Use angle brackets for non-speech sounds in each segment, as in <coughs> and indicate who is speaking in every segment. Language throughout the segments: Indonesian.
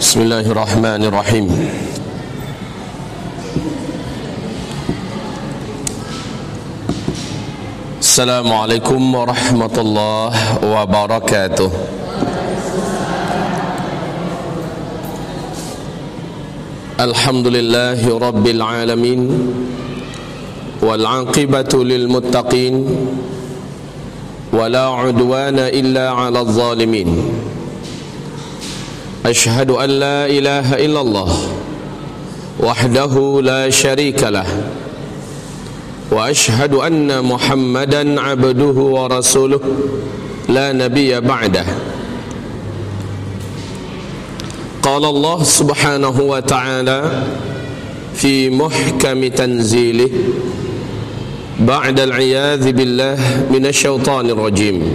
Speaker 1: بسم الله الرحمن الرحيم السلام عليكم ورحمة الله وبركاته الحمد لله رب العالمين والعاقبة للمتقين ولا عدوان إلا على الظالمين أشهد أن لا إله إلا الله وحده لا شريك له وأشهد أن محمدا عبده ورسوله لا نبي بعده قال الله سبحانه وتعالى في محكم تنزيله بعد العياذ بالله من الشيطان الرجيم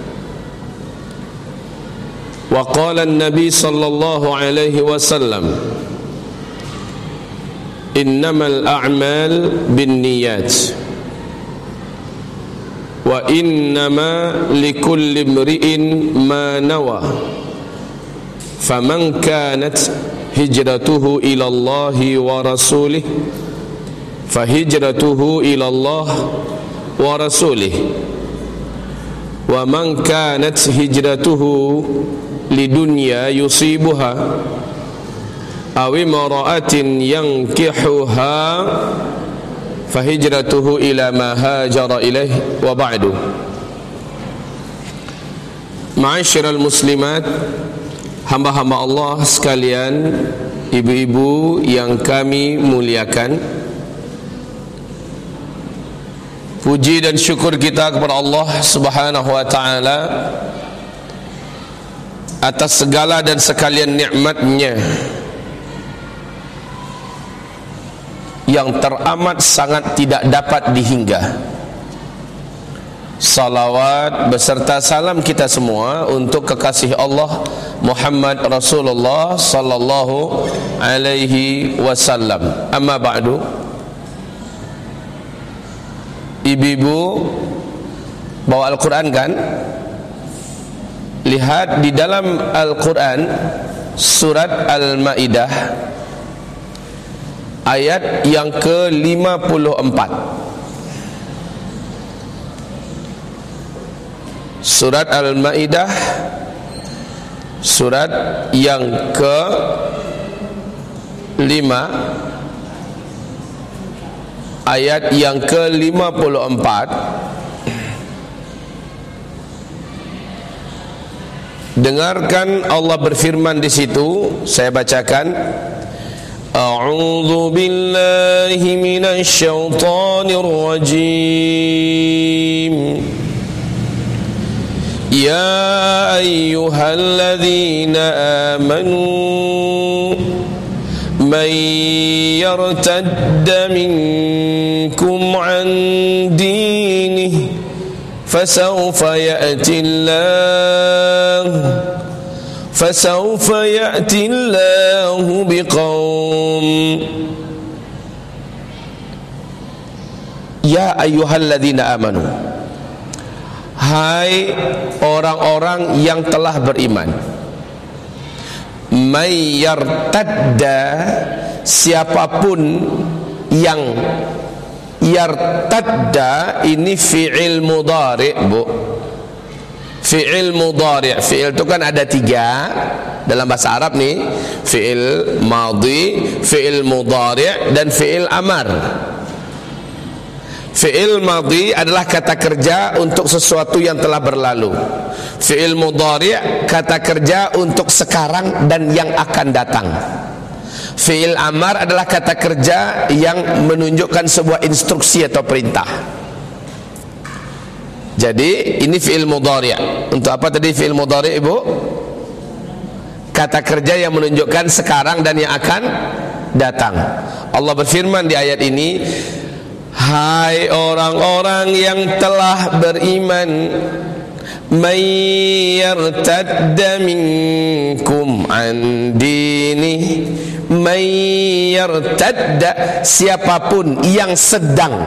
Speaker 1: وقال النبي صلى الله عليه وسلم إنما الأعمال بالنيات وإنما لكل امرئ ما نوى فمن كانت هجرته إلى الله ورسوله فهجرته إلى الله ورسوله ومن كانت هجرته lidunya yusibuha aw imra'atin yankihuha fahijratuhu ila ma hajara ilaih wa ba'du. Ma'asyiral muslimat hamba-hamba Allah sekalian ibu-ibu yang kami muliakan Puji dan syukur kita kepada Allah Subhanahu wa taala atas segala dan sekalian nikmatnya yang teramat sangat tidak dapat dihingga Salawat beserta salam kita semua untuk kekasih Allah Muhammad Rasulullah sallallahu alaihi wasallam. Amma ba'du. Ibu-ibu bawa Al-Qur'an kan? Lihat di dalam Al-Quran Surat Al-Ma'idah Ayat yang ke-54. Surat Al-Ma'idah Surat yang ke 5 Ayat yang ke 54 Dengarkan Allah berfirman di situ Saya bacakan A'udzu billahi minasy syaithanir rajim يا أيها الذين آمنوا من يرتد منكم عن دينه فسوف يأتي الله فسوف يأتي الله بقوم يا أيها الذين آمنوا Hai orang-orang yang telah beriman Mayyartadda Siapapun yang Yartadda Ini fi'il mudari' bu Fi'il mudari' Fi'il itu kan ada tiga Dalam bahasa Arab nih Fi'il madhi Fi'il mudari' Dan fi'il amar Fi'il madhi adalah kata kerja untuk sesuatu yang telah berlalu. Fi'il mudhari' kata kerja untuk sekarang dan yang akan datang. Fi'il amar adalah kata kerja yang menunjukkan sebuah instruksi atau perintah. Jadi ini fi'il mudhari'. Untuk apa tadi fi'il mudhari' Ibu? kata kerja yang menunjukkan sekarang dan yang akan datang Allah berfirman di ayat ini Hai orang-orang yang telah beriman Man yartadda minkum an dini Man yartadda Siapa pun yang sedang.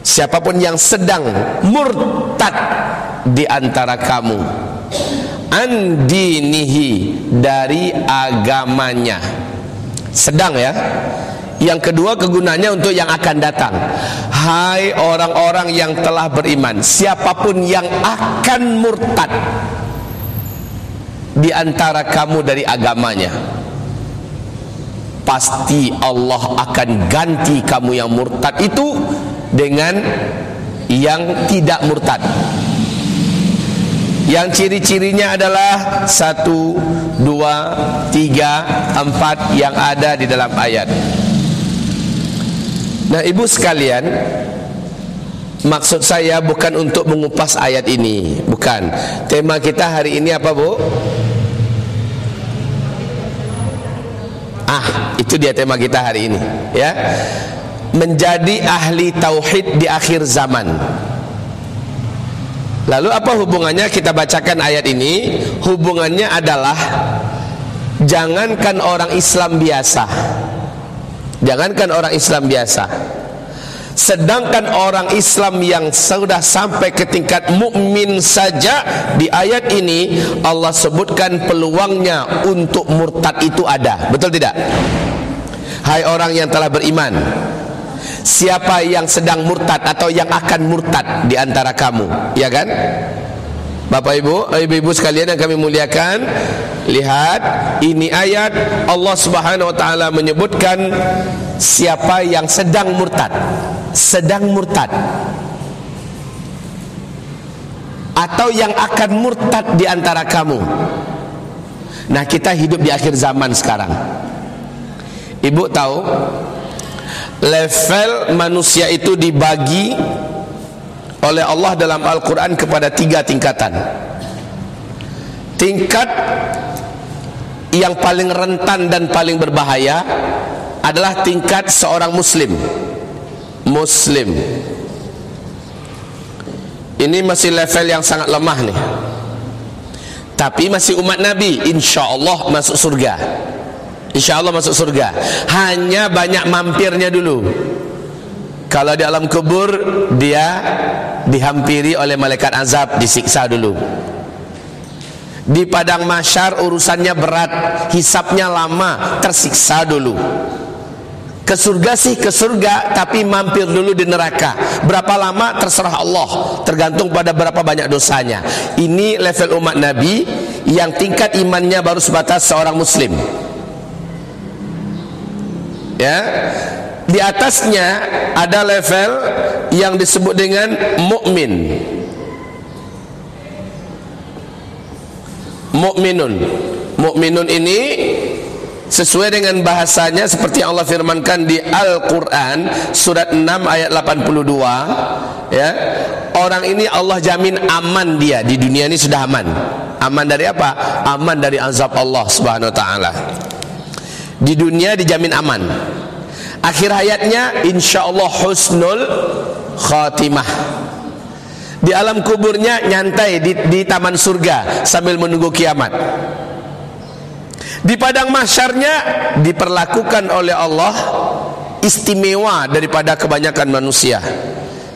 Speaker 1: Siapa pun yang sedang murtad di antara kamu. Andinihi dari agamanya. Sedang ya. Yang kedua kegunaannya untuk yang akan datang. Hai orang-orang yang telah beriman Siapa pun yang akan murtad Di antara kamu dari agamanya Pasti Allah akan ganti kamu yang murtad itu Dengan yang tidak murtad yang ciri-cirinya adalah satu, dua, tiga, empat yang ada di dalam ayat. Nah ibu sekalian Maksud saya bukan untuk mengupas ayat ini Bukan Tema kita hari ini apa bu? Ah itu dia tema kita hari ini Ya. Menjadi ahli tauhid di akhir zaman. Lalu apa hubungannya? Kita bacakan ayat ini. Hubungannya adalah Jangankan orang Islam biasa. Jangankan orang Islam biasa Sedangkan orang Islam yang sudah sampai ke tingkat mukmin saja di ayat ini Allah sebutkan peluangnya untuk murtad itu ada. Betul tidak? Hai orang yang telah beriman. Siapa yang sedang murtad atau yang akan murtad di antara kamu, ya kan? Bapak Ibu, ibu-ibu sekalian yang kami muliakan, lihat ini ayat Allah Subhanahu wa taala menyebutkan siapa yang sedang murtad. Sedang murtad. Atau yang akan murtad di antara kamu. Nah, kita hidup di akhir zaman sekarang. Ibu tahu level manusia itu dibagi oleh Allah dalam Al-Quran kepada tiga tingkatan. Tingkat yang paling rentan dan paling berbahaya adalah tingkat seorang muslim. Muslim. Ini masih level yang sangat lemah nih. Tapi masih umat Nabi insya Allah masuk surga. Insya Allah masuk surga. Hanya banyak mampirnya dulu kalau di alam kubur dia dihampiri oleh malaikat azab disiksa dulu. Di padang masyar urusannya berat hisapnya lama tersiksa dulu. Ke surga sih ke surga tapi mampir dulu di neraka. Berapa lama? Terserah Allah. Tergantung pada berapa banyak dosanya. Ini level umat nabi yang tingkat imannya baru sebatas seorang muslim. Ya di atasnya ada level yang disebut dengan mukmin. Mukminun. Mukminun ini sesuai dengan bahasanya seperti Allah firmankan di Al-Qur'an surat 6 ayat 82 ya. Orang ini Allah jamin aman dia di dunia ini sudah aman. Aman dari apa? Aman dari azab Allah Subhanahu wa taala. Di dunia dijamin aman akhir hayatnya insyaallah husnul khatimah. Di alam kuburnya nyantai di, di taman surga sambil menunggu kiamat. Di padang masyarnya diperlakukan oleh Allah istimewa daripada kebanyakan manusia.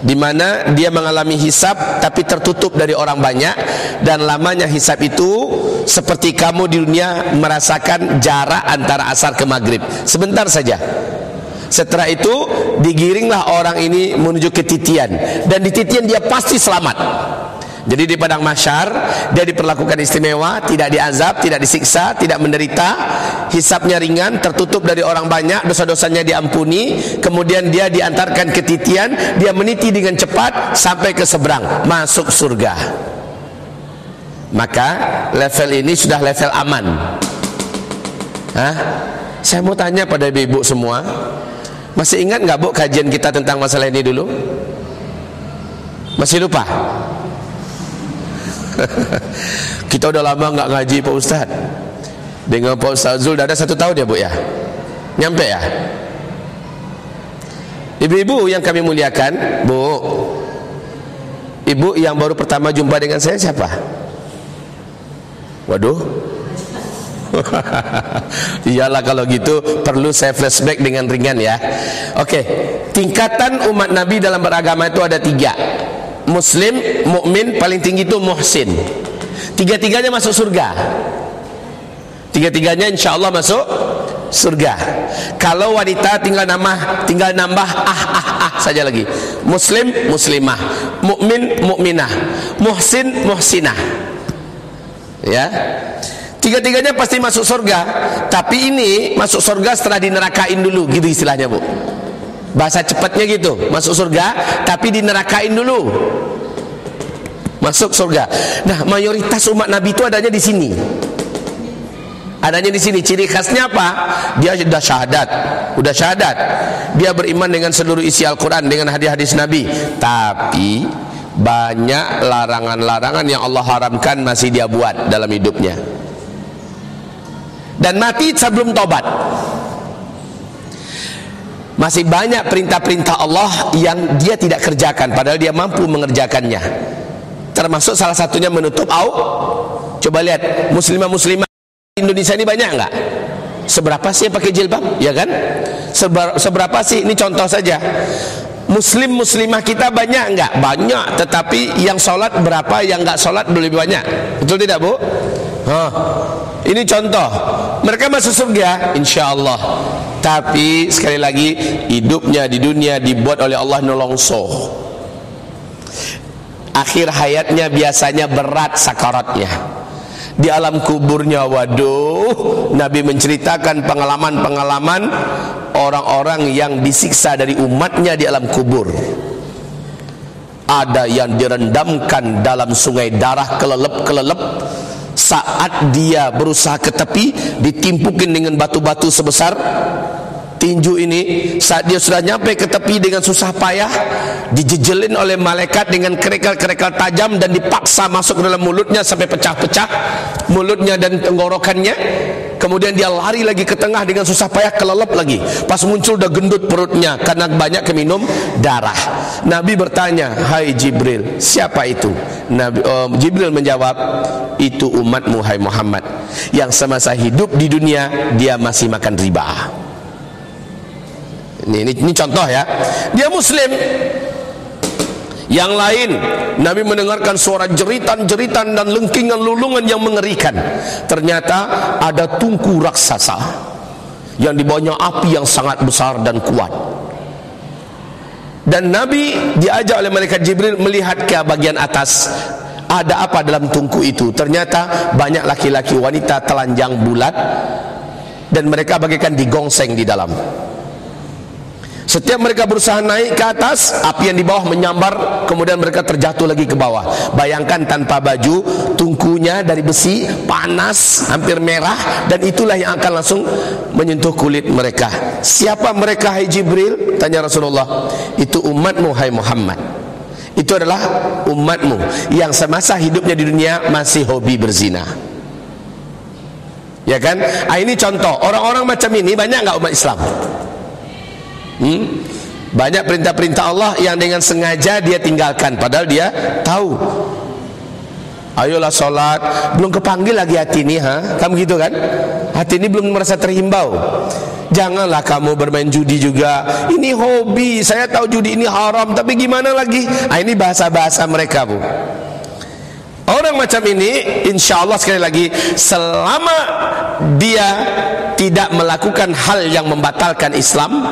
Speaker 1: Di mana dia mengalami hisap tapi tertutup dari orang banyak dan lamanya hisap itu seperti kamu di dunia merasakan jarak antara asar ke maghrib. Sebentar saja setelah itu digiringlah orang ini menuju ke titian dan di titian dia pasti selamat. Jadi di padang masyar dia diperlakukan istimewa, tidak diazab, tidak disiksa, tidak menderita, hisapnya ringan, tertutup dari orang banyak, dosa-dosanya diampuni, kemudian dia diantarkan ke titian, dia meniti dengan cepat sampai ke seberang, masuk surga. Maka level ini sudah level aman. Hah? Saya mau tanya pada ibu-ibu semua, masih ingat nggak bu kajian kita tentang masalah ini dulu? Masih lupa? <laughs> Kita udah lama nggak ngaji Pak Ustaz. Dengan Pak Ustaz Zul ada satu tahun ya Bu ya. Nyampe ya. Ibu-ibu yang kami muliakan, Bu. Ibu yang baru pertama jumpa dengan saya siapa? Waduh. <laughs> Iyalah kalau gitu perlu saya flashback dengan ringan ya. Oke, tingkatan umat Nabi dalam beragama itu ada tiga. Muslim, mukmin, paling tinggi itu muhsin. Tiga-tiganya masuk surga. Tiga-tiganya insya Allah masuk surga. Kalau wanita tinggal nama, tinggal nambah ah ah ah saja lagi. Muslim, muslimah, mukmin, mukminah, muhsin, muhsinah. Ya. Tiga-tiganya pasti masuk surga. Tapi ini masuk surga setelah dinerakain dulu, gitu istilahnya, Bu. Bahasa cepatnya gitu, masuk surga tapi dinerakain dulu. Masuk surga. Nah, mayoritas umat Nabi itu adanya di sini adanya di sini ciri khasnya apa dia sudah syahadat sudah syahadat dia beriman dengan seluruh isi Al-Quran dengan hadis-hadis Nabi tapi banyak larangan-larangan yang Allah haramkan masih dia buat dalam hidupnya dan mati sebelum tobat masih banyak perintah-perintah Allah yang dia tidak kerjakan padahal dia mampu mengerjakannya termasuk salah satunya menutup au coba lihat muslimah-muslimah Indonesia ini banyak enggak? Seberapa sih yang pakai jilbab? Ya kan? Seber, seberapa sih? Ini contoh saja. Muslim muslimah kita banyak enggak? Banyak, tetapi yang sholat berapa, yang enggak sholat lebih banyak. Betul tidak, Bu? Hah. Ini contoh. Mereka masuk surga, insya Allah. Tapi sekali lagi hidupnya di dunia dibuat oleh Allah nolongso. Akhir hayatnya biasanya berat sakaratnya di alam kuburnya waduh Nabi menceritakan pengalaman-pengalaman orang-orang yang disiksa dari umatnya di alam kubur. Ada yang direndamkan dalam sungai darah kelelep-kelelep saat dia berusaha ke tepi ditimpukin dengan batu-batu sebesar tinju ini saat dia sudah nyampe ke tepi dengan susah payah dijejelin oleh malaikat dengan kerikal-kerikal tajam dan dipaksa masuk ke dalam mulutnya sampai pecah-pecah mulutnya dan tenggorokannya. Kemudian dia lari lagi ke tengah dengan susah payah kelelep lagi. Pas muncul udah gendut perutnya karena banyak keminum darah. Nabi bertanya hai Jibril siapa itu? Nabi, uh, Jibril menjawab itu umatmu hai Muhammad. Yang semasa hidup di dunia dia masih makan riba ini, ini, ini contoh ya. Dia muslim. Yang lain, Nabi mendengarkan suara jeritan-jeritan dan lengkingan lulungan yang mengerikan. Ternyata ada tungku raksasa yang dibawanya api yang sangat besar dan kuat. Dan Nabi diajak oleh malaikat Jibril melihat ke bagian atas ada apa dalam tungku itu. Ternyata banyak laki-laki wanita telanjang bulat dan mereka bagaikan digongseng di dalam. Setiap mereka berusaha naik ke atas, api yang di bawah menyambar, kemudian mereka terjatuh lagi ke bawah. Bayangkan tanpa baju, tungkunya dari besi, panas, hampir merah, dan itulah yang akan langsung menyentuh kulit mereka. Siapa mereka, hai Jibril? Tanya Rasulullah. Itu umatmu, hai Muhammad. Itu adalah umatmu yang semasa hidupnya di dunia masih hobi berzina. Ya kan? Ah, ini contoh. Orang-orang macam ini banyak nggak umat Islam? Hmm? banyak perintah-perintah Allah yang dengan sengaja dia tinggalkan padahal dia tahu. Ayolah sholat. Belum kepanggil lagi hati ini ha? kamu gitu kan? Hati ini belum merasa terhimbau. Janganlah kamu bermain judi juga. Ini hobi. Saya tahu judi ini haram tapi gimana lagi? Nah, ini bahasa-bahasa mereka bu. Orang macam ini insya Allah sekali lagi selama dia tidak melakukan hal yang membatalkan Islam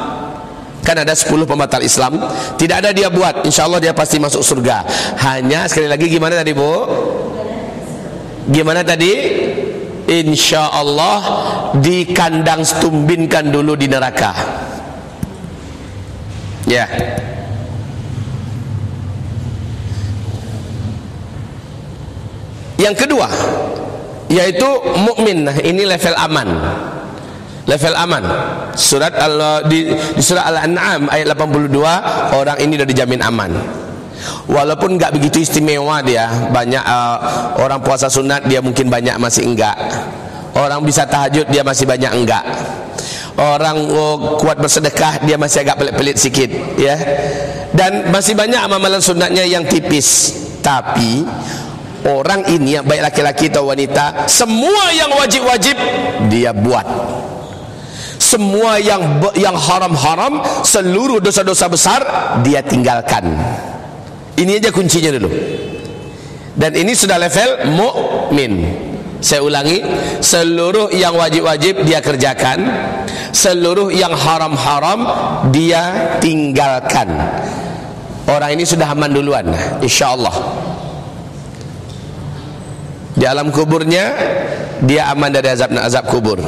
Speaker 1: kan ada 10 pembatal Islam. Tidak ada dia buat. Insya Allah dia pasti masuk surga. Hanya sekali lagi gimana tadi bu? Gimana tadi? Insya Allah di kandang stumbinkan dulu di neraka. Ya. Yang kedua yaitu mukmin. Nah ini level aman level aman surat al di, di surah al-an'am ayat 82 orang ini sudah dijamin aman Walaupun enggak begitu istimewa dia, banyak uh, orang puasa sunat dia mungkin banyak masih enggak. Orang bisa tahajud dia masih banyak enggak. Orang oh, kuat bersedekah dia masih agak pelit-pelit sikit, ya. Dan masih banyak amalan sunatnya yang tipis. Tapi orang ini yang baik laki-laki atau wanita, semua yang wajib-wajib dia buat semua yang yang haram-haram seluruh dosa-dosa besar dia tinggalkan. Ini aja kuncinya dulu. Dan ini sudah level mukmin. Saya ulangi seluruh yang wajib-wajib dia kerjakan seluruh yang haram-haram dia tinggalkan. Orang ini sudah aman duluan insyaallah. Di alam kuburnya dia aman dari azab azab kubur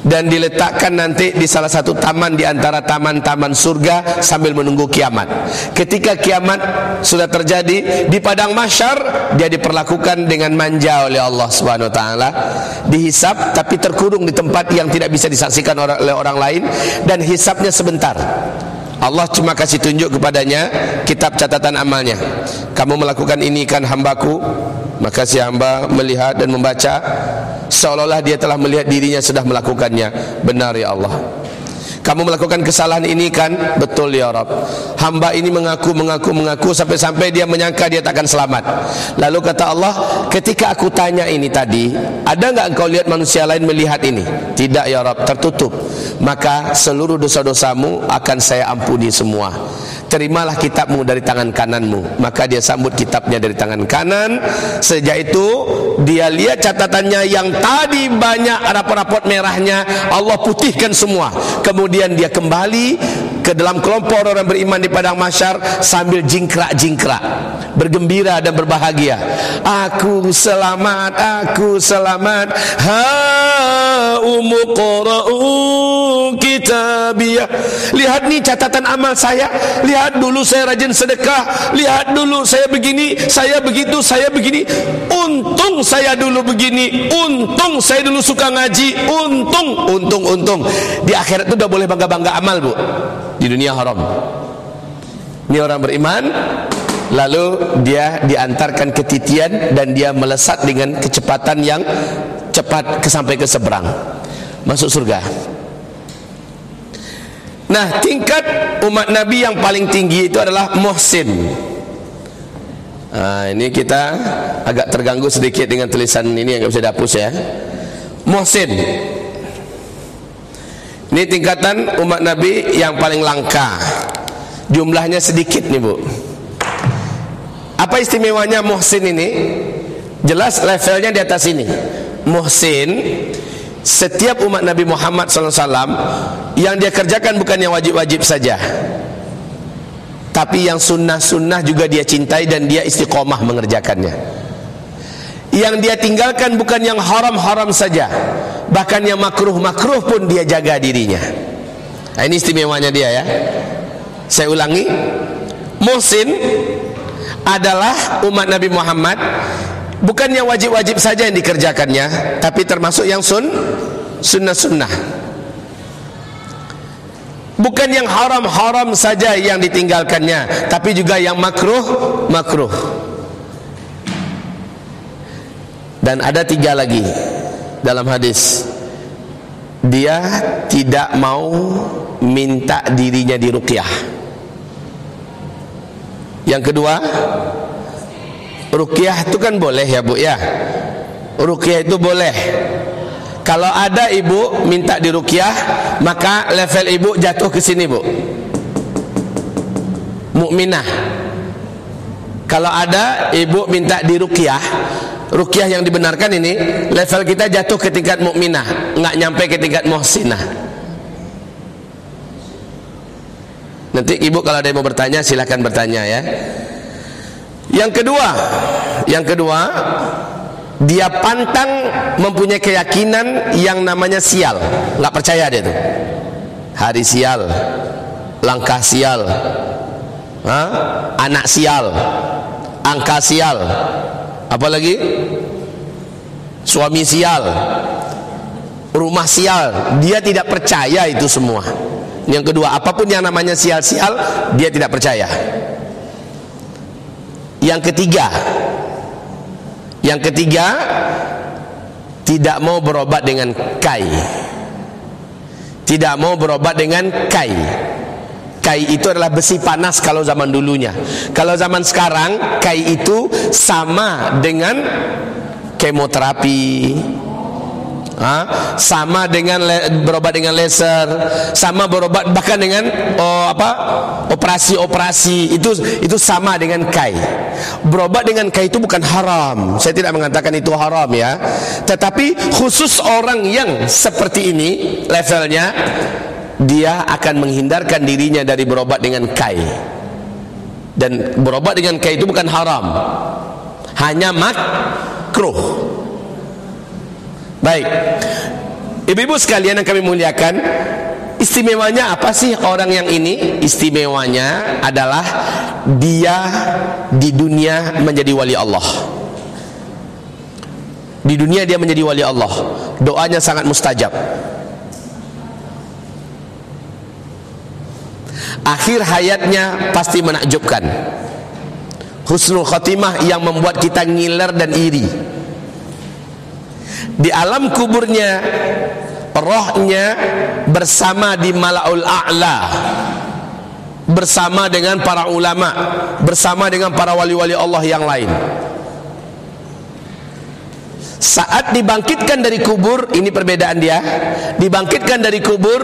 Speaker 1: dan diletakkan nanti di salah satu taman di antara taman-taman surga sambil menunggu kiamat. Ketika kiamat sudah terjadi di padang mahsyar dia diperlakukan dengan manja oleh Allah Subhanahu wa taala, dihisap tapi terkurung di tempat yang tidak bisa disaksikan oleh orang lain dan hisapnya sebentar. Allah cuma kasih tunjuk kepadanya kitab catatan amalnya. Kamu melakukan ini kan hambaku, maka si hamba melihat dan membaca. Seolah-olah dia telah melihat dirinya sudah melakukannya. Benar ya Allah kamu melakukan kesalahan ini kan? Betul ya Rabb hamba ini mengaku mengaku mengaku sampai-sampai dia menyangka dia takkan selamat. Lalu kata Allah ketika aku tanya ini tadi ada enggak engkau lihat manusia lain melihat ini? Tidak ya Rabb tertutup. Maka seluruh dosa-dosamu akan saya ampuni semua. Terimalah kitabmu dari tangan kananmu. Maka dia sambut kitabnya dari tangan kanan. Sejak itu dia lihat catatannya yang tadi banyak rapor-rapor merahnya. Allah putihkan semua. Kemudian dia kembali ke dalam kelompok orang beriman di padang masyar sambil jingkrak-jingkrak bergembira dan berbahagia. Aku selamat aku selamat. Ha umuqra'u kitabiyah. Lihat nih catatan amal saya. Lihat dulu saya rajin sedekah. Lihat dulu saya begini saya begitu saya begini. Untung saya dulu begini. Untung saya dulu suka ngaji. Untung untung untung. Di akhirat itu udah boleh bangga-bangga amal bu. Di dunia haram. Ini orang beriman lalu dia diantarkan ke titian dan dia melesat dengan kecepatan yang cepat ke sampai ke seberang. Masuk surga. Nah tingkat umat nabi yang paling tinggi itu adalah muhsin nah, ini kita agak terganggu sedikit dengan tulisan ini yang bisa dihapus ya. Muhsin ini tingkatan umat nabi yang paling langka jumlahnya sedikit nih bu apa istimewanya muhsin ini? Jelas levelnya di atas ini. Muhsin setiap umat Nabi Muhammad SAW yang dia kerjakan bukan yang wajib-wajib saja tapi yang sunnah-sunnah juga dia cintai dan dia istiqomah mengerjakannya yang dia tinggalkan bukan yang haram-haram saja. Bahkan yang makruh-makruh pun dia jaga dirinya. Nah, ini istimewanya dia ya. Saya ulangi. Muhsin adalah umat Nabi Muhammad. Bukan yang wajib-wajib saja yang dikerjakannya tapi termasuk yang sun sunnah-sunnah. Bukan yang haram-haram saja yang ditinggalkannya tapi juga yang makruh makruh dan ada tiga lagi dalam hadis dia tidak mau minta dirinya diruqyah yang kedua, rukyah itu kan boleh ya bu ya. Rukyah itu boleh. Kalau ada ibu minta dirukyah, maka level ibu jatuh ke sini bu. Mukminah. Kalau ada ibu minta dirukyah, rukyah yang dibenarkan ini, level kita jatuh ke tingkat mukminah, nggak nyampe ke tingkat muhsinah. Nanti ibu kalau ada yang mau bertanya silahkan bertanya ya. Yang kedua, yang kedua dia pantang mempunyai keyakinan yang namanya sial, nggak percaya dia tuh. Hari sial, langkah sial, anak sial, angka sial, apalagi suami sial, rumah sial. Dia tidak percaya itu semua. Yang kedua, apa pun yang namanya sial-sial, dia tidak percaya. Yang ketiga, yang ketiga tidak mau berobat dengan kai. Tidak mau berobat dengan kai. Kai itu adalah besi panas kalau zaman dulunya. Kalau zaman sekarang kai itu sama dengan kemoterapi, sama dengan berobat dengan laser, sama berobat bahkan dengan oh, apa operasi-operasi itu itu sama dengan kai. Berobat dengan kai itu bukan haram. Saya tidak mengatakan itu haram ya. Tetapi khusus orang yang seperti ini levelnya dia akan menghindarkan dirinya dari berobat dengan kai. Dan berobat dengan kai itu bukan haram. Hanya makruh. Baik. Ibu-ibu sekalian yang kami muliakan, istimewanya apa sih orang yang ini? Istimewanya adalah dia di dunia menjadi wali Allah. Di dunia dia menjadi wali Allah. Doanya sangat mustajab. Akhir hayatnya pasti menakjubkan. Husnul khatimah yang membuat kita ngiler dan iri. Di alam kuburnya rohnya bersama di malaul a'la. Bersama dengan para ulama bersama dengan para wali-wali Allah yang lain. Saat dibangkitkan dari kubur ini perbedaan dia dibangkitkan dari kubur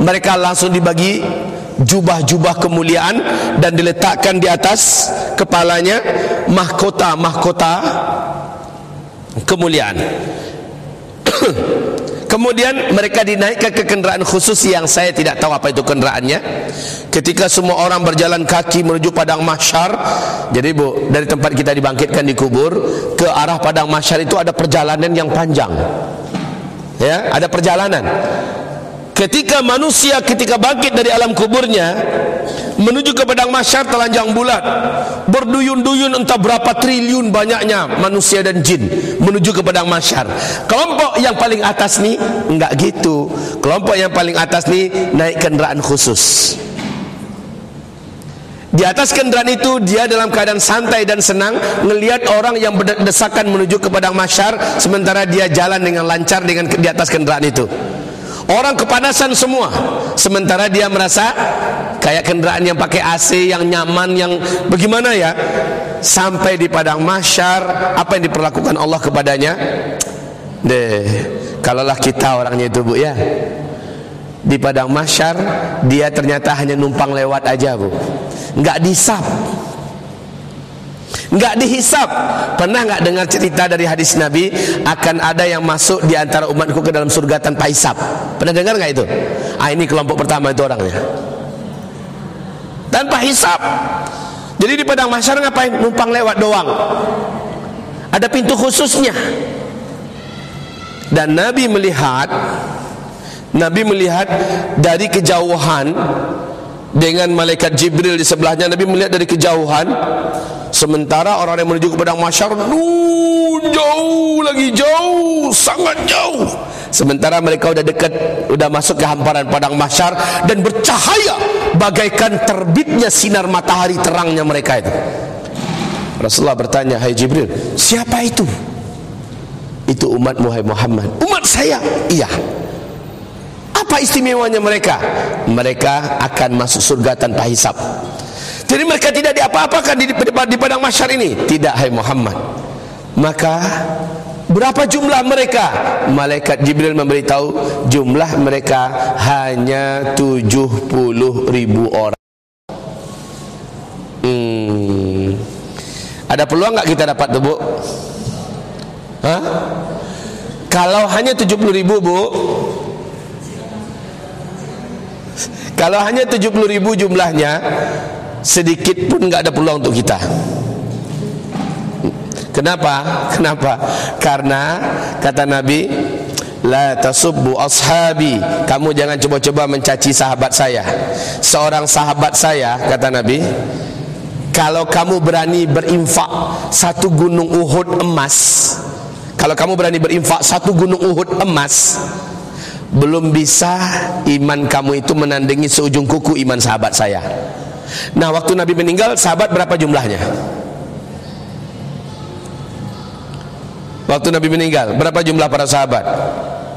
Speaker 1: mereka langsung dibagi jubah-jubah kemuliaan dan diletakkan di atas kepalanya mahkota-mahkota kemuliaan <clears throat> Kemudian mereka dinaikkan ke kendaraan khusus yang saya tidak tahu apa itu kendaraannya. Ketika semua orang berjalan kaki menuju padang mahsyar, jadi Bu, dari tempat kita dibangkitkan di kubur ke arah padang mahsyar itu ada perjalanan yang panjang. Ya, ada perjalanan. Ketika manusia ketika bangkit dari alam kuburnya menuju ke padang mahsyar telanjang bulat berduyun-duyun entah berapa triliun banyaknya manusia dan jin menuju ke padang mahsyar. Kelompok yang paling atas nih enggak gitu. Kelompok yang paling atas nih naik kendaraan khusus. Di atas kendaraan itu dia dalam keadaan santai dan senang melihat orang yang berdesakan menuju ke padang mahsyar sementara dia jalan dengan lancar dengan di atas kendaraan itu. Orang kepanasan semua. Sementara dia merasa Kayak kendaraan yang pakai AC Yang nyaman, yang bagaimana ya? Sampai di padang mahsyar Apa yang diperlakukan Allah kepadanya? Deh Kalaulah kita orangnya itu bu ya. Di padang mahsyar Dia ternyata hanya numpang lewat aja bu. Enggak disap Enggak dihisap. Pernah enggak dengar cerita dari hadis Nabi akan ada yang masuk di antara umatku ke dalam surga tanpa hisap? Pernah dengar enggak itu? Ah ini kelompok pertama itu orangnya. Tanpa hisap. Jadi di padang mahsyar ngapain? Numpang lewat doang. Ada pintu khususnya. Dan Nabi melihat Nabi melihat dari kejauhan dengan malaikat Jibril di sebelahnya Nabi melihat dari kejauhan Sementara orang yang menuju ke padang mahsyar jauh lagi jauh, sangat jauh. Sementara mereka sudah dekat, sudah masuk ke hamparan padang mahsyar dan bercahaya bagaikan terbitnya sinar matahari terangnya mereka itu. Rasulullah bertanya, "Hai Jibril, siapa itu?" Itu umat Muhammad. Umat saya. Iya. Apa istimewanya mereka? Mereka akan masuk surga tanpa hisap. Jadi mereka tidak diapa-apakan di, di, padang masyar ini. Tidak, hai Muhammad. Maka berapa jumlah mereka? Malaikat Jibril memberitahu jumlah mereka hanya 70 ribu orang. Hmm. Ada peluang nggak kita dapat tuh bu? Hah? Kalau hanya 70 ribu bu Kalau hanya 70 ribu jumlahnya sedikit pun nggak ada peluang untuk kita. Kenapa? <laughs> Kenapa? Karena kata Nabi, la tasubbu ashabi. Kamu jangan coba-coba mencaci sahabat saya. Seorang sahabat saya kata Nabi, kalau kamu berani berinfak satu gunung Uhud emas, kalau kamu berani berinfak satu gunung Uhud emas, belum bisa iman kamu itu menandingi seujung kuku iman sahabat saya. Nah, waktu Nabi meninggal, sahabat berapa jumlahnya? Waktu Nabi meninggal, berapa jumlah para sahabat?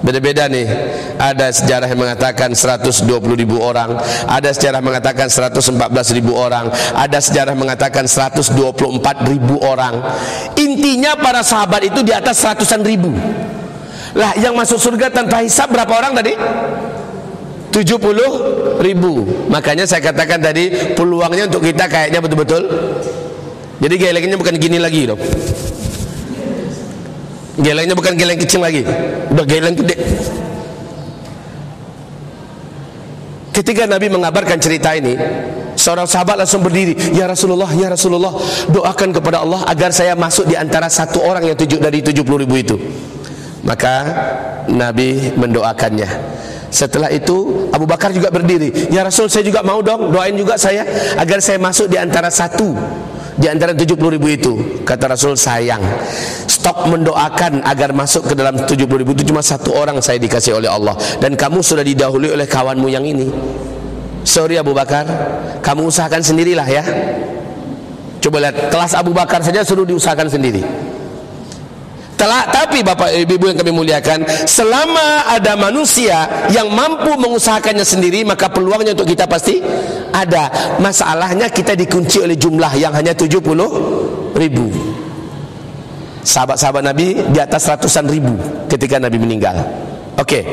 Speaker 1: Beda-beda nih. Ada sejarah yang mengatakan 120 ribu orang, ada sejarah mengatakan 114 ribu orang, ada sejarah mengatakan 124 ribu orang. Intinya para sahabat itu di atas ratusan ribu. Lah yang masuk surga tanpa hisap berapa orang tadi? 70 ribu. Makanya saya katakan tadi Peluangnya untuk kita kayaknya betul-betul. Jadi gelengnya bukan gini lagi loh. Gelengnya bukan geleng kecil lagi. Udah geleng gede. Ketika Nabi mengabarkan cerita ini Seorang sahabat langsung berdiri Ya Rasulullah, Ya Rasulullah Doakan kepada Allah agar saya masuk di antara satu orang yang tujuh dari tujuh puluh ribu itu Maka Nabi mendoakannya. Setelah itu Abu Bakar juga berdiri. Ya Rasul saya juga mau dong Doain juga saya Agar saya masuk di antara satu di antara 70 ribu itu. Kata Rasul sayang. Stok mendoakan agar masuk ke dalam 70 ribu itu cuma satu orang saya dikasih oleh Allah. Dan kamu sudah didahului oleh kawanmu yang ini. Sorry Abu Bakar. Kamu usahakan sendirilah ya. Coba lihat kelas Abu Bakar saja suruh diusahakan sendiri telah tapi Bapak Ibu yang kami muliakan selama ada manusia yang mampu mengusahakannya sendiri maka peluangnya untuk kita pasti ada. Masalahnya kita dikunci oleh jumlah yang hanya 70 ribu. Sahabat-sahabat Nabi di atas ratusan ribu ketika Nabi meninggal. Oke.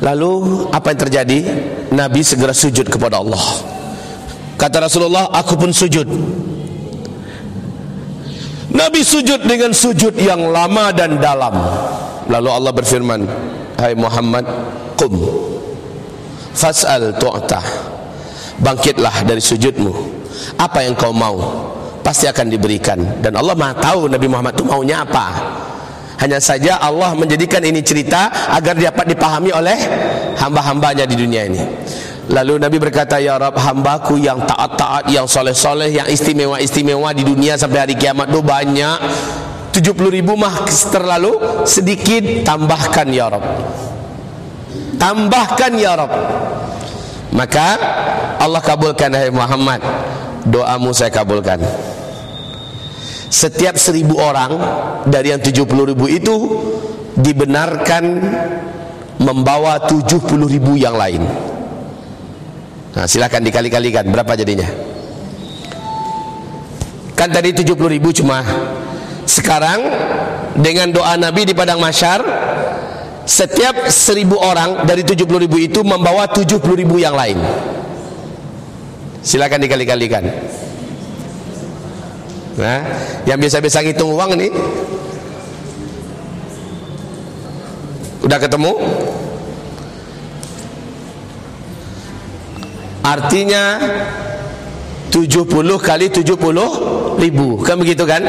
Speaker 1: Lalu apa yang terjadi? Nabi segera sujud kepada Allah. Kata Rasulullah aku pun sujud Nabi sujud dengan sujud yang lama dan dalam. Lalu Allah berfirman, "Hai Muhammad, qum. Fas'al tu'ta. Bangkitlah dari sujudmu. Apa yang kau mau, pasti akan diberikan." Dan Allah Maha tahu Nabi Muhammad itu maunya apa. Hanya saja Allah menjadikan ini cerita agar dapat dipahami oleh hamba-hambanya di dunia ini. Lalu Nabi berkata, Ya Rab, hambaku yang taat-taat, yang soleh-soleh, yang istimewa-istimewa di dunia sampai hari kiamat itu banyak. 70 ribu mah terlalu sedikit, tambahkan Ya Rab. Tambahkan Ya Rab. Maka Allah kabulkan hai Muhammad, doamu saya kabulkan. Setiap seribu orang dari yang 70 ribu itu dibenarkan membawa 70 ribu yang lain. Nah, silakan dikali-kalikan. Berapa jadinya? Kan tadi 70 ribu cuma. Sekarang dengan doa Nabi di padang masyar setiap seribu orang dari 70 ribu itu membawa 70 ribu yang lain. Silakan dikali-kalikan. Nah yang biasa-biasa ngitung uang nih udah ketemu Artinya 70 kali 70 ribu. Kan begitu kan?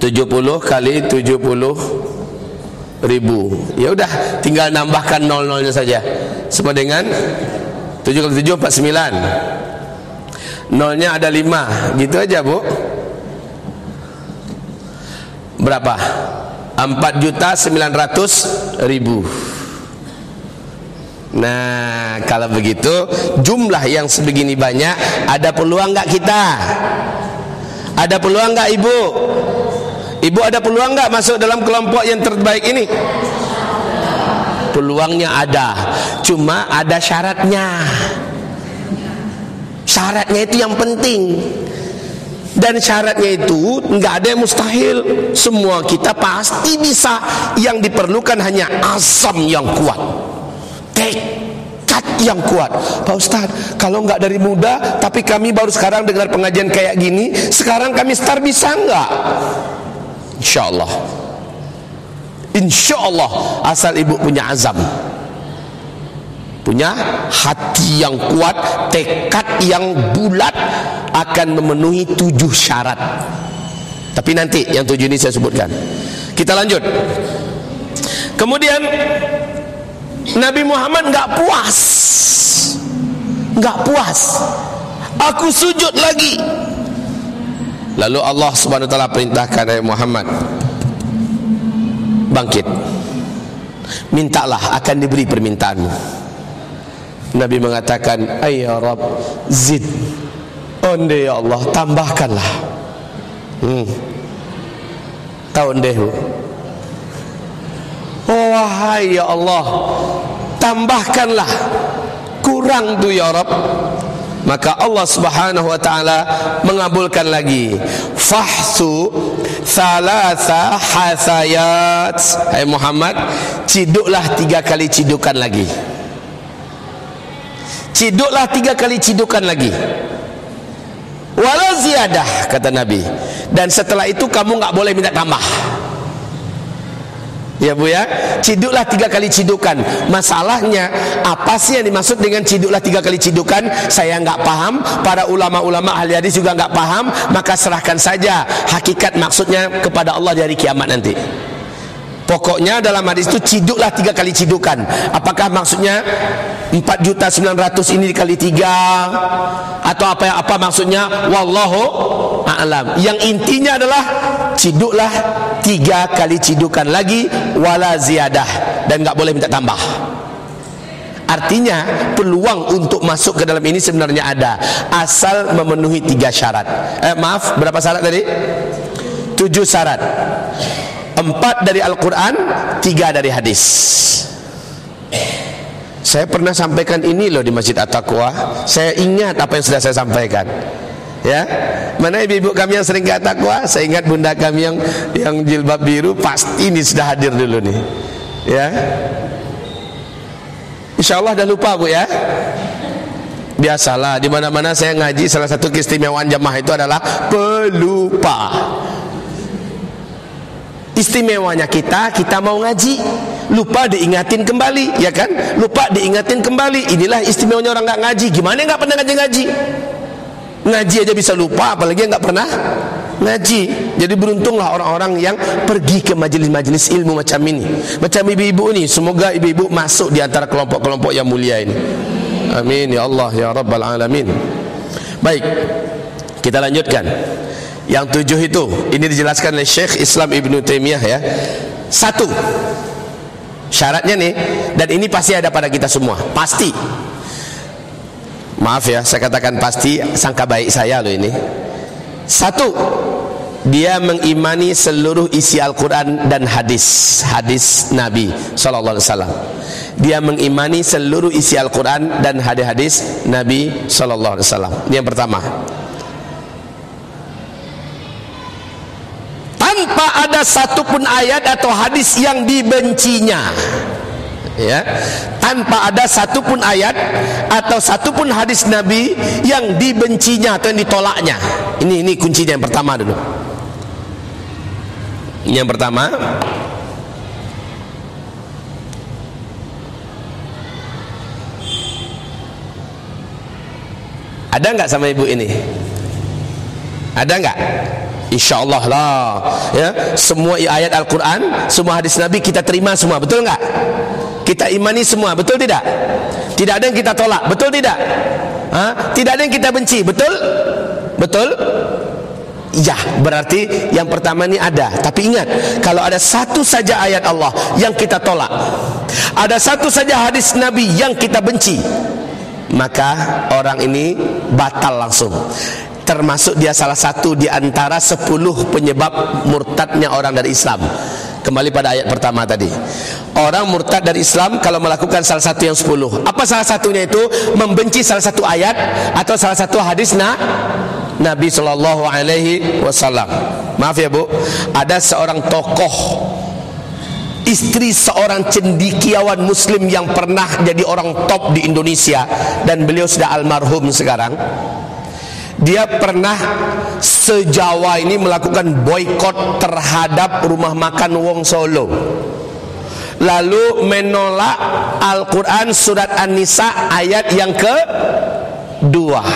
Speaker 1: 70 kali 70 ribu. Ya udah tinggal nambahkan nol-nolnya saja. Sama dengan 7 kali 7 49 Nolnya ada 5 Gitu aja bu. Berapa? 4 juta 900 ribu Nah, kalau begitu jumlah yang sebegini banyak ada peluang enggak kita? Ada peluang enggak Ibu? Ibu ada peluang enggak masuk dalam kelompok yang terbaik ini? Peluangnya ada, cuma ada syaratnya. Syaratnya itu yang penting. Dan syaratnya itu enggak ada yang mustahil. Semua kita pasti bisa. Yang diperlukan hanya asam yang kuat tekad yang kuat. Pak Ustadz kalau nggak dari muda tapi kami baru sekarang dengar pengajian kayak gini sekarang kami start bisa nggak? Insya Allah Insya Allah asal ibu punya azam. Punya hati yang kuat tekad yang bulat akan memenuhi tujuh syarat. Tapi nanti yang tujuh ini saya sebutkan. Kita lanjut. Kemudian Nabi Muhammad enggak puas. Enggak puas. Aku sujud lagi. Lalu Allah subhanahu wa ta'ala perintahkan Nabi Muhammad bangkit. Mintalah akan diberi permintaanmu. Nabi mengatakan ayya Rab zid. Onde ya Allah tambahkanlah. Hmm. tahun oh wahai ya Allah tambahkanlah kurang tu ya Rabb maka Allah Subhanahu wa taala mengabulkan lagi. Fahsu thalatha hasayat hai Muhammad ciduklah tiga kali cidukan lagi. Ciduklah tiga kali cidukan lagi. Wala ziyadah kata Nabi. Dan setelah itu kamu enggak boleh minta tambah Ya Bu ya, ciduklah tiga kali cidukan. Masalahnya apa sih yang dimaksud dengan ciduklah tiga kali cidukan? Saya enggak paham. Para ulama-ulama ahli hadis juga enggak paham. Maka serahkan saja hakikat maksudnya kepada Allah dari kiamat nanti. Pokoknya dalam hadis itu ciduklah tiga kali cidukan. Apakah maksudnya empat juta sembilan ratus ini dikali tiga atau apa apa maksudnya? Wallahu a'lam. Yang intinya adalah ciduklah tiga kali cidukan lagi wala ziyadah dan nggak boleh minta tambah. Artinya peluang untuk masuk ke dalam ini sebenarnya ada asal memenuhi tiga syarat. Eh, maaf berapa syarat tadi? Tujuh syarat empat dari Al-Quran tiga dari hadis. Saya pernah sampaikan ini loh di Masjid At-Taqwa. Saya ingat apa yang sudah saya sampaikan. Ya? Mana ibu-ibu kami yang sering ke At-Taqwa? Saya ingat bunda kami yang yang jilbab biru pasti ini sudah hadir dulu nih. Ya? Insya Allah dah lupa bu ya? Biasalah di mana-mana saya ngaji salah satu keistimewaan jamaah itu adalah pelupa istimewanya kita kita mau ngaji. Lupa diingatin kembali ya kan? Lupa diingatin kembali. Inilah istimewanya orang nggak ngaji. Gimana nggak pernah ngaji ngaji? Ngaji aja bisa lupa apalagi nggak pernah ngaji. Jadi beruntunglah orang-orang yang pergi ke majelis-majelis ilmu macam ini. Macam ibu-ibu ini semoga ibu-ibu masuk di antara kelompok-kelompok yang mulia ini. Amin ya Allah ya rabbal alamin. Baik kita lanjutkan yang tujuh itu ini dijelaskan oleh Syekh Islam Ibn Taimiyah ya. Satu syaratnya nih dan ini pasti ada pada kita semua. Pasti. Maaf ya saya katakan pasti sangka baik saya loh ini. Satu dia mengimani seluruh isi Al-Quran dan hadis. Hadis Nabi Sallallahu Alaihi Wasallam. Dia mengimani seluruh isi Al-Quran dan hadis-hadis Nabi Sallallahu Alaihi Wasallam. Ini yang pertama ada satupun ayat atau hadis yang dibencinya. Ya tanpa ada satupun ayat atau satupun hadis Nabi yang dibencinya atau yang ditolaknya. Ini ini kuncinya yang pertama dulu. Ini yang pertama. Ada nggak sama ibu ini? Ada nggak Insya Allah lah ya. Semua ayat Al-Quran semua hadis Nabi kita terima semua betul nggak? Kita imani semua betul tidak? Tidak ada yang kita tolak betul tidak? Ha? tidak ada yang kita benci betul? Betul? Ya, berarti yang pertama ini ada. Tapi ingat, kalau ada satu saja ayat Allah yang kita tolak, ada satu saja hadis Nabi yang kita benci, maka orang ini batal langsung termasuk dia salah satu di antara sepuluh penyebab murtadnya orang dari Islam. Kembali pada ayat pertama tadi. Orang murtad dari Islam kalau melakukan salah satu yang sepuluh. Apa salah satunya itu? Membenci salah satu ayat atau salah satu hadis nah Nabi Shallallahu Alaihi Wasallam. Maaf ya bu. Ada seorang tokoh istri seorang cendikiawan muslim yang pernah jadi orang top di Indonesia dan beliau sudah almarhum sekarang dia pernah sejawa ini melakukan boykot terhadap rumah makan Wong Solo. Lalu menolak Al-Quran surat An-Nisa ayat yang ke dua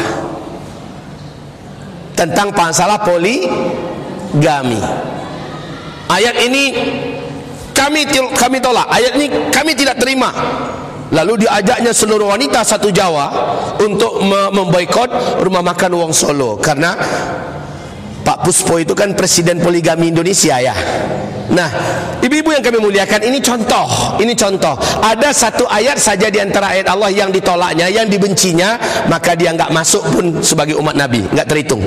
Speaker 1: tentang masalah poligami. Ayat ini kami kami tolak. Ayat ini kami tidak terima Lalu diajaknya seluruh wanita satu Jawa untuk memboikot rumah makan Wong Solo karena Pak Puspo itu kan presiden poligami Indonesia ya. Nah, ibu-ibu yang kami muliakan ini contoh, ini contoh. Ada satu ayat saja di antara ayat Allah yang ditolaknya, yang dibencinya, maka dia nggak masuk pun sebagai umat Nabi, nggak terhitung.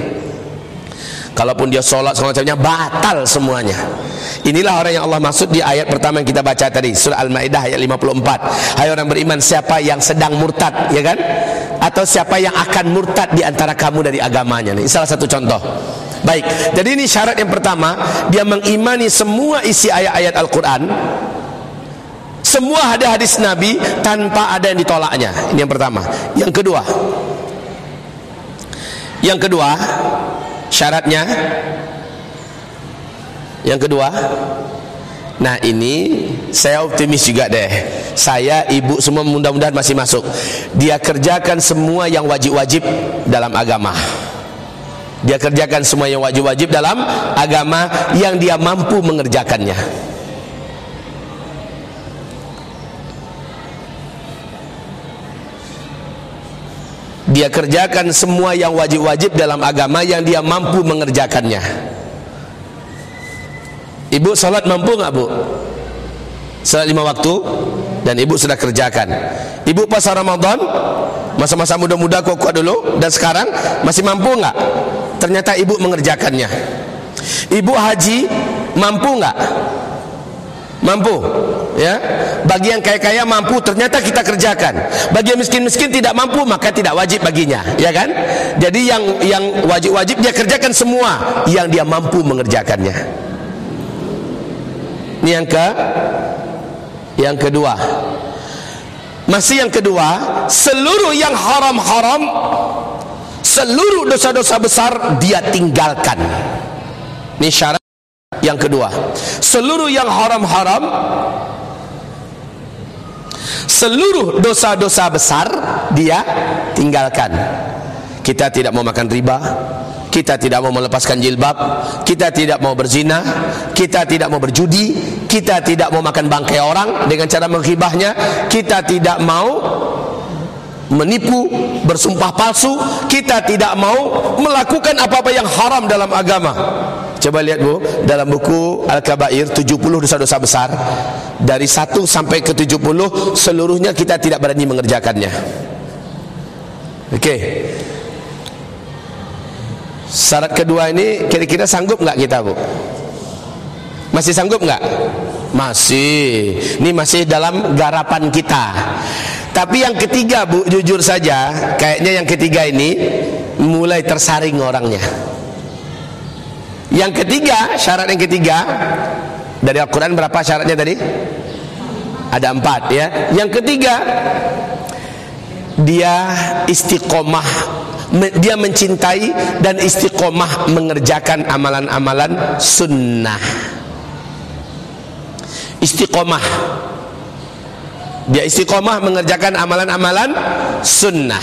Speaker 1: Kalaupun dia sholat semacamnya batal semuanya. Inilah orang yang Allah maksud di ayat pertama yang kita baca tadi surah Al-Maidah ayat 54. Hai orang beriman siapa yang sedang murtad ya kan? Atau siapa yang akan murtad di antara kamu dari agamanya. Ini salah satu contoh. Baik. Jadi ini syarat yang pertama, dia mengimani semua isi ayat-ayat Al-Qur'an. Semua hadis-hadis Nabi tanpa ada yang ditolaknya. Ini yang pertama. Yang kedua, yang kedua, syaratnya. Yang kedua nah ini saya optimis juga deh. Saya ibu semua mudah-mudahan masih masuk. Dia kerjakan semua yang wajib-wajib dalam agama. Dia kerjakan semua yang wajib-wajib dalam agama yang dia mampu mengerjakannya dia kerjakan semua yang wajib-wajib dalam agama yang dia mampu mengerjakannya ibu salat mampu nggak bu? salat lima waktu dan ibu sudah kerjakan ibu pas Ramadan masa-masa muda-muda kuat-kuat dulu dan sekarang masih mampu nggak? ternyata ibu mengerjakannya ibu haji mampu nggak? mampu ya? Bagi yang kaya-kaya mampu ternyata kita kerjakan. Bagi yang miskin-miskin tidak mampu maka tidak wajib baginya. Ya kan? Jadi yang yang wajib-wajib dia kerjakan semua yang dia mampu mengerjakannya. Ini yang ke yang kedua. Masih yang kedua seluruh yang haram-haram seluruh dosa-dosa besar dia tinggalkan. Ini syarat yang kedua, seluruh yang haram-haram seluruh dosa-dosa besar dia tinggalkan. Kita tidak mau makan riba, kita tidak mau melepaskan jilbab, kita tidak mau berzina, kita tidak mau berjudi, kita tidak mau makan bangkai orang dengan cara menghibahnya, kita tidak mau menipu, bersumpah palsu, kita tidak mau melakukan apa-apa yang haram dalam agama. Coba lihat Bu, dalam buku Al-Kabair 70 dosa-dosa besar. Dari 1 sampai ke 70 seluruhnya kita tidak berani mengerjakannya. Oke. Okay. Syarat kedua ini kira-kira sanggup enggak kita, Bu? Masih sanggup enggak? Masih. Ini masih dalam garapan kita. Tapi yang ketiga, Bu, jujur saja, kayaknya yang ketiga ini mulai tersaring orangnya. Yang ketiga, syarat yang ketiga dari Al-Quran berapa syaratnya tadi? Ada empat ya. Yang ketiga, dia istiqomah, dia mencintai dan istiqomah mengerjakan amalan-amalan sunnah. Istiqomah. Dia istiqomah mengerjakan amalan-amalan sunnah.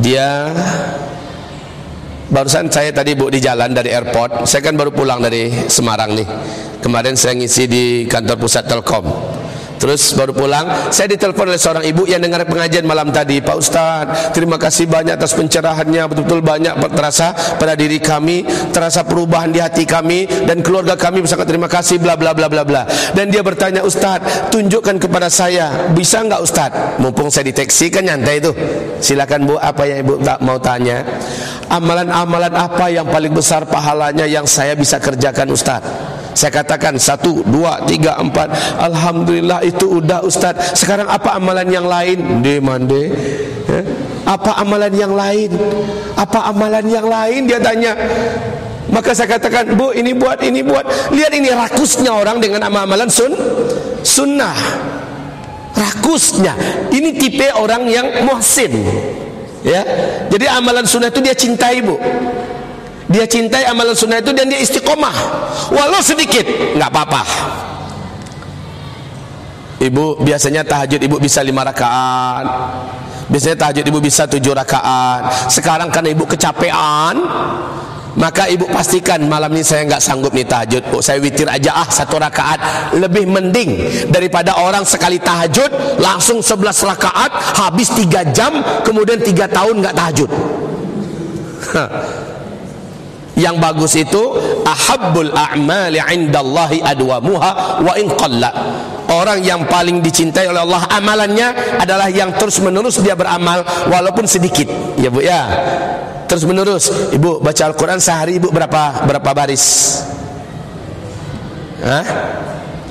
Speaker 1: Dia barusan saya tadi bu di jalan dari airport. Saya kan baru pulang dari Semarang nih. Kemarin saya ngisi di kantor pusat Telkom Terus baru pulang, saya ditelepon oleh seorang ibu yang dengar pengajian malam tadi. Pak Ustaz, terima kasih banyak atas pencerahannya. Betul-betul banyak terasa pada diri kami, terasa perubahan di hati kami dan keluarga kami sangat terima kasih bla bla bla bla bla. Dan dia bertanya, "Ustaz, tunjukkan kepada saya, bisa enggak Ustaz?" Mumpung saya di taksi kan nyantai itu. Silakan Bu, apa yang Ibu tak mau tanya? Amalan-amalan apa yang paling besar pahalanya yang saya bisa kerjakan Ustaz? Saya katakan satu, dua, tiga, empat. Alhamdulillah itu udah Ustaz. Sekarang apa amalan yang lain? De mande. Ya? Apa amalan yang lain? Apa amalan yang lain? Dia tanya. Maka saya katakan, bu ini buat, ini buat. Lihat ini rakusnya orang dengan amalan sun, sunnah. Rakusnya. Ini tipe orang yang muhsin. Ya, jadi amalan sunnah itu dia cintai bu. Dia cintai amalan sunnah itu dan dia istiqomah. Walau sedikit, nggak apa-apa. Ibu biasanya tahajud ibu bisa lima rakaat. Biasanya tahajud ibu bisa tujuh rakaat. Sekarang karena ibu kecapean, maka ibu pastikan malam ini saya nggak sanggup nih tahajud. Oh, saya witir aja ah satu rakaat lebih mending daripada orang sekali tahajud langsung sebelas rakaat habis tiga jam kemudian tiga tahun nggak tahajud. Yang bagus itu ahabbul a'mali 'indallahi adwamuha wa in qalla. Orang yang paling dicintai oleh Allah amalannya adalah yang terus menerus dia beramal walaupun sedikit. Ya Bu ya. Terus menerus. Ibu baca Al-Qur'an sehari Ibu berapa berapa baris? Hah?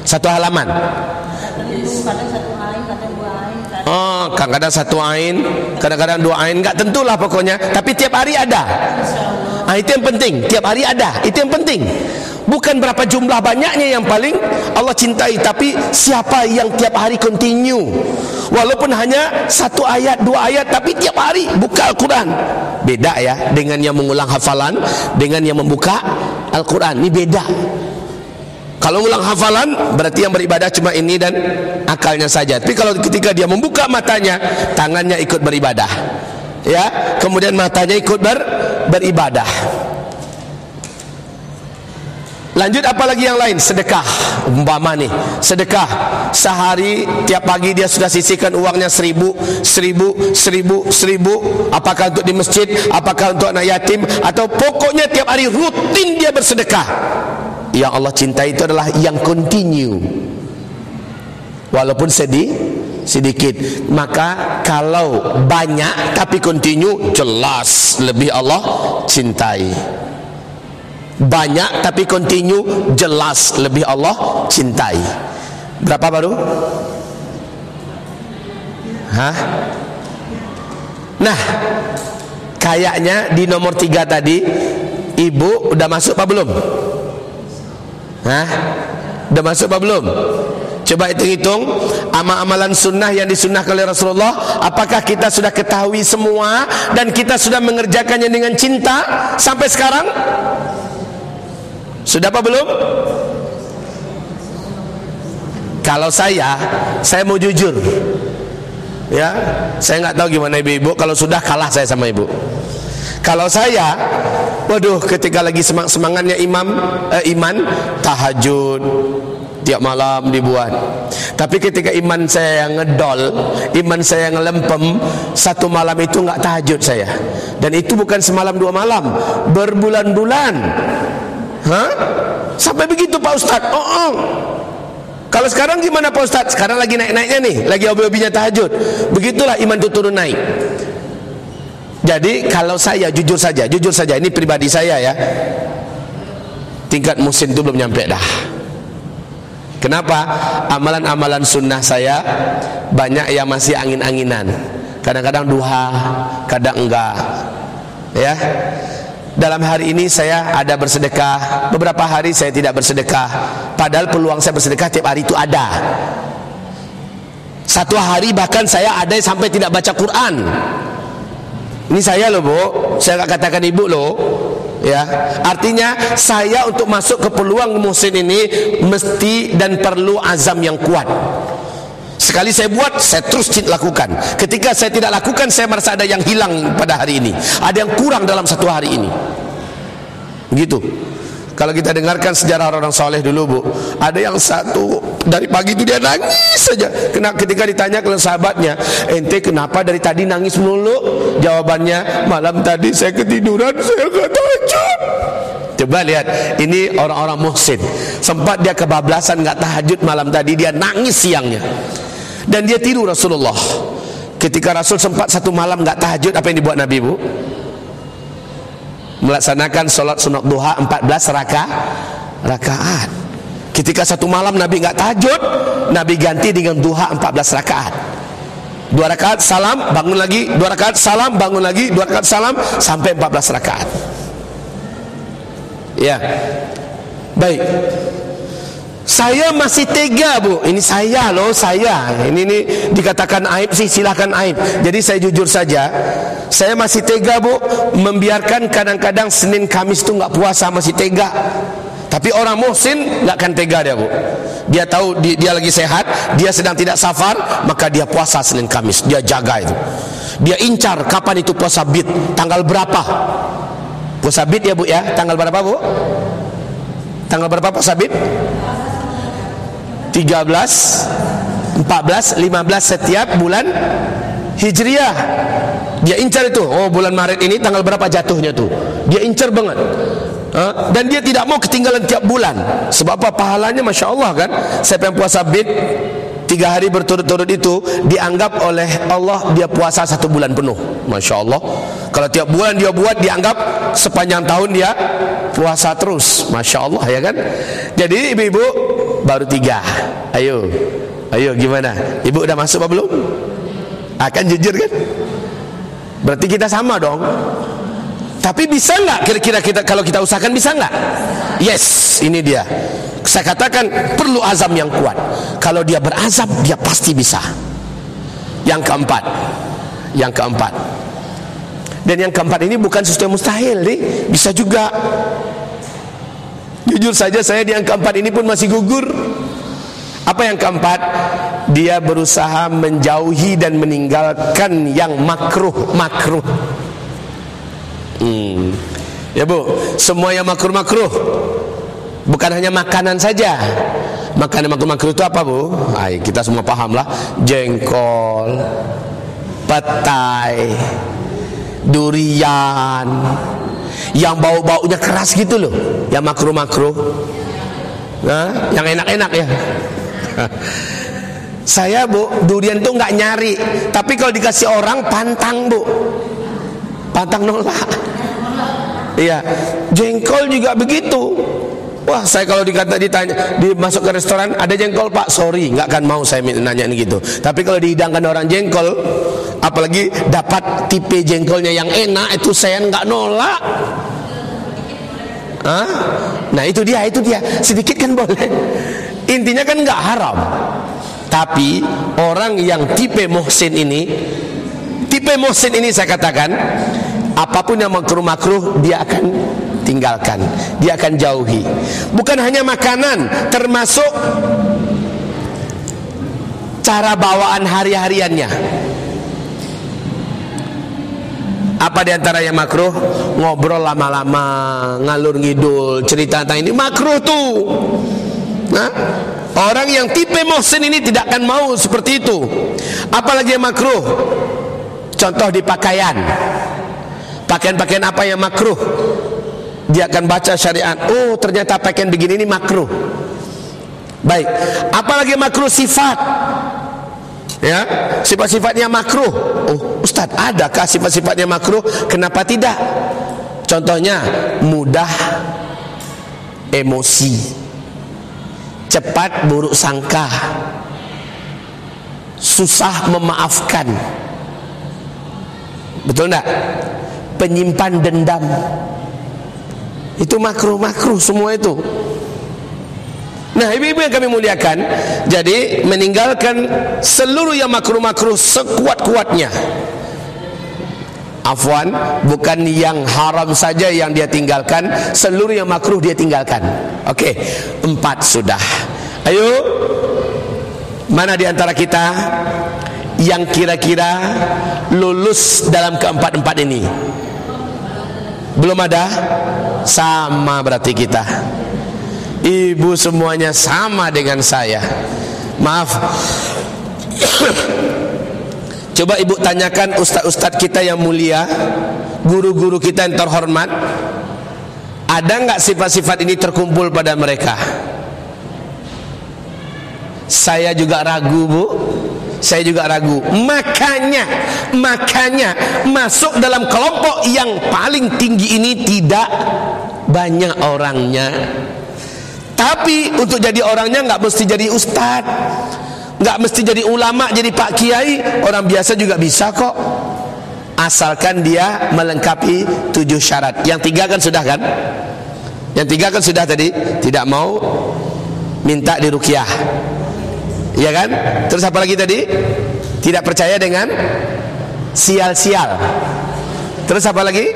Speaker 1: Satu halaman. Oh, kadang-kadang satu ain, kadang-kadang dua ain, enggak tentulah pokoknya. Tapi tiap hari ada. Ah, itu yang penting. Tiap hari ada. Itu yang penting. Bukan berapa jumlah banyaknya yang paling Allah cintai, tapi siapa yang tiap hari continue. Walaupun hanya satu ayat, dua ayat, tapi tiap hari buka Al-Quran. Beda ya dengan yang mengulang hafalan, dengan yang membuka Al-Quran. Ini beda. Kalau ulang hafalan berarti yang beribadah cuma ini dan akalnya saja. Tapi kalau ketika dia membuka matanya, tangannya ikut beribadah. Ya, kemudian matanya ikut ber, beribadah. Lanjut apa lagi yang lain? Sedekah. Umpama nih, sedekah. Sehari tiap pagi dia sudah sisihkan uangnya seribu, seribu, seribu, seribu. Apakah untuk di masjid, apakah untuk anak yatim, atau pokoknya tiap hari rutin dia bersedekah yang Allah cintai itu adalah yang continue. Walaupun sedih sedikit. Maka kalau banyak tapi continue jelas lebih Allah cintai. Banyak tapi continue jelas lebih Allah cintai. Berapa baru? Hah? Nah Kayaknya di nomor tiga tadi Ibu udah masuk apa belum? Hah? Udah masuk apa belum? Coba hitung-hitung amal-amalan sunnah yang disunnahkan oleh Rasulullah Apakah kita sudah ketahui semua Dan kita sudah mengerjakannya dengan cinta Sampai sekarang Sudah apa belum? Kalau saya Saya mau jujur Ya, saya nggak tahu gimana ibu-ibu. Kalau sudah kalah saya sama ibu. Kalau saya, waduh, ketika lagi semang semangatnya imam eh, iman tahajud tiap malam dibuat. Tapi ketika iman saya yang ngedol, iman saya yang ngelempem, satu malam itu nggak tahajud saya. Dan itu bukan semalam dua malam, berbulan-bulan. Hah? Sampai begitu Pak Ustaz? Oh, oh. Kalau sekarang gimana Pak Ustaz? Sekarang lagi naik-naiknya nih, lagi hobi-hobinya tahajud. Begitulah iman itu turun naik. Jadi kalau saya jujur saja, jujur saja ini pribadi saya ya. Tingkat musim itu belum nyampe dah. Kenapa? Amalan-amalan sunnah saya banyak yang masih angin-anginan. Kadang-kadang duha, kadang enggak. Ya. Dalam hari ini saya ada bersedekah, beberapa hari saya tidak bersedekah. Padahal peluang saya bersedekah tiap hari itu ada. Satu hari bahkan saya ada sampai tidak baca Quran. Ini saya loh bu, saya tak katakan ibu loh. Ya, artinya saya untuk masuk ke peluang musim ini mesti dan perlu azam yang kuat. Sekali saya buat, saya terus lakukan. Ketika saya tidak lakukan, saya merasa ada yang hilang pada hari ini. Ada yang kurang dalam satu hari ini. Begitu. Kalau kita dengarkan sejarah orang-orang soleh dulu bu Ada yang satu dari pagi itu dia nangis saja. Kena ketika ditanya ke sahabatnya Ente kenapa dari tadi nangis melulu? Jawabannya malam tadi saya ketiduran saya gak tahajud. Coba lihat ini orang-orang muhsin. Sempat dia kebablasan gak tahajud malam tadi Dia nangis siangnya. Dan dia tidur Rasulullah. Ketika Rasul sempat satu malam gak tahajud Apa yang dibuat Nabi bu? Melaksanakan solat sunat duha 14 raka, rakaat. Ketika satu malam Nabi enggak tahajud, Nabi ganti dengan duha 14 rakaat. Dua rakaat salam, bangun lagi, dua rakaat salam, bangun lagi, dua rakaat salam sampai 14 rakaat. Ya. Baik. Saya masih tega bu Ini saya loh saya Ini ini dikatakan aib sih silahkan aib Jadi saya jujur saja Saya masih tega bu. Membiarkan kadang-kadang Senin Kamis itu nggak puasa masih tega. Tapi orang muhsin nggak akan tega dia bu. Dia tahu dia, dia lagi sehat Dia sedang tidak safar Maka dia puasa Senin Kamis. Dia jaga itu. Dia incar kapan itu puasa bid. Tanggal berapa? Puasa bid ya bu ya? Tanggal berapa bu? Tanggal berapa puasa bid? 13 14 15 setiap bulan Hijriah dia incar itu. Oh bulan Maret ini tanggal berapa jatuhnya tuh? Dia incar banget. Dan dia tidak mau ketinggalan tiap bulan. Sebab apa? Pahalanya Masya Allah kan? Siapa yang puasa bid tiga hari berturut-turut itu dianggap oleh Allah dia puasa satu bulan penuh. Masya Allah. Kalau tiap bulan dia buat dianggap sepanjang tahun dia puasa terus. Masya Allah ya kan? Jadi ibu-ibu baru tiga. Ayo. Ayo gimana? Ibu udah masuk apa belum? Akan jujur kan berarti kita sama dong. Tapi bisa nggak kira-kira kita kalau kita usahakan bisa nggak? Yes ini dia. Saya katakan perlu azam yang kuat. Kalau dia berazam dia pasti bisa. Yang keempat. Yang keempat. Dan yang keempat ini bukan sesuatu yang mustahil nih bisa juga. Jujur saja saya di yang keempat ini pun masih gugur. Apa yang keempat dia berusaha menjauhi dan meninggalkan yang makruh makruh. Hmm. ya bu semua yang makruh makruh bukan hanya makanan saja. Makanan makruh makruh itu apa bu? Ay, kita semua paham lah jengkol petai durian. Yang bau-baunya keras gitu loh yang makruh-makruh. Nah, yang enak-enak ya <laughs> saya bu durian tuh nggak nyari tapi kalau dikasih orang pantang bu pantang nolak iya jengkol juga begitu Wah saya kalau dikata ditanya dimasuk ke restoran ada jengkol pak sorry nggak akan mau saya nanya gitu tapi kalau dihidangkan orang jengkol apalagi dapat tipe jengkolnya yang enak itu saya nggak nolak Hah? Nah itu dia, itu dia. Sedikit kan boleh. Intinya kan nggak haram. Tapi orang yang tipe muhsin ini, tipe muhsin ini saya katakan, apa pun yang makruh-makruh dia akan tinggalkan, dia akan jauhi. Bukan hanya makanan, termasuk cara bawaan hari-hariannya. Apa di antara yang makruh? Ngobrol lama-lama, ngalur ngidul, cerita tentang ini makruh tuh. Nah, orang yang tipe mohsin ini tidak akan mau seperti itu. Apalagi yang makruh? Contoh di pakaian. Pakaian-pakaian apa yang makruh? Dia akan baca syariat. Oh, ternyata pakaian begini ini makruh. Baik. Apalagi makruh sifat ya sifat-sifatnya makruh oh ustaz adakah sifat-sifatnya makruh kenapa tidak contohnya mudah emosi cepat buruk sangka. Susah memaafkan. Betul enggak? Penyimpan dendam. Itu makruh-makruh semua itu. Nah ibu-ibu yang kami muliakan Jadi meninggalkan seluruh yang makruh-makruh sekuat-kuatnya Afwan Bukan yang haram saja yang dia tinggalkan Seluruh yang makruh dia tinggalkan. Oke Empat sudah. Ayo Mana di antara kita Yang kira-kira Lulus dalam keempat-empat ini? Belum ada? Sama berarti kita. Ibu semuanya sama dengan saya. Maaf <coughs> Coba ibu tanyakan ustaz-ustaz kita yang mulia Guru-guru kita yang terhormat Ada nggak sifat-sifat ini terkumpul pada mereka? Saya juga ragu bu. Saya juga ragu. Makanya makanya masuk dalam kelompok yang paling tinggi ini tidak banyak orangnya. Tapi untuk jadi orangnya nggak mesti jadi ustad, nggak mesti jadi ulama, jadi pak kiai, orang biasa juga bisa kok. Asalkan dia melengkapi tujuh syarat. Yang tiga kan sudah kan? Yang tiga kan sudah tadi. Tidak mau minta dirukyah. Iya kan? Terus apa lagi tadi? Tidak percaya dengan sial-sial. Terus apa lagi?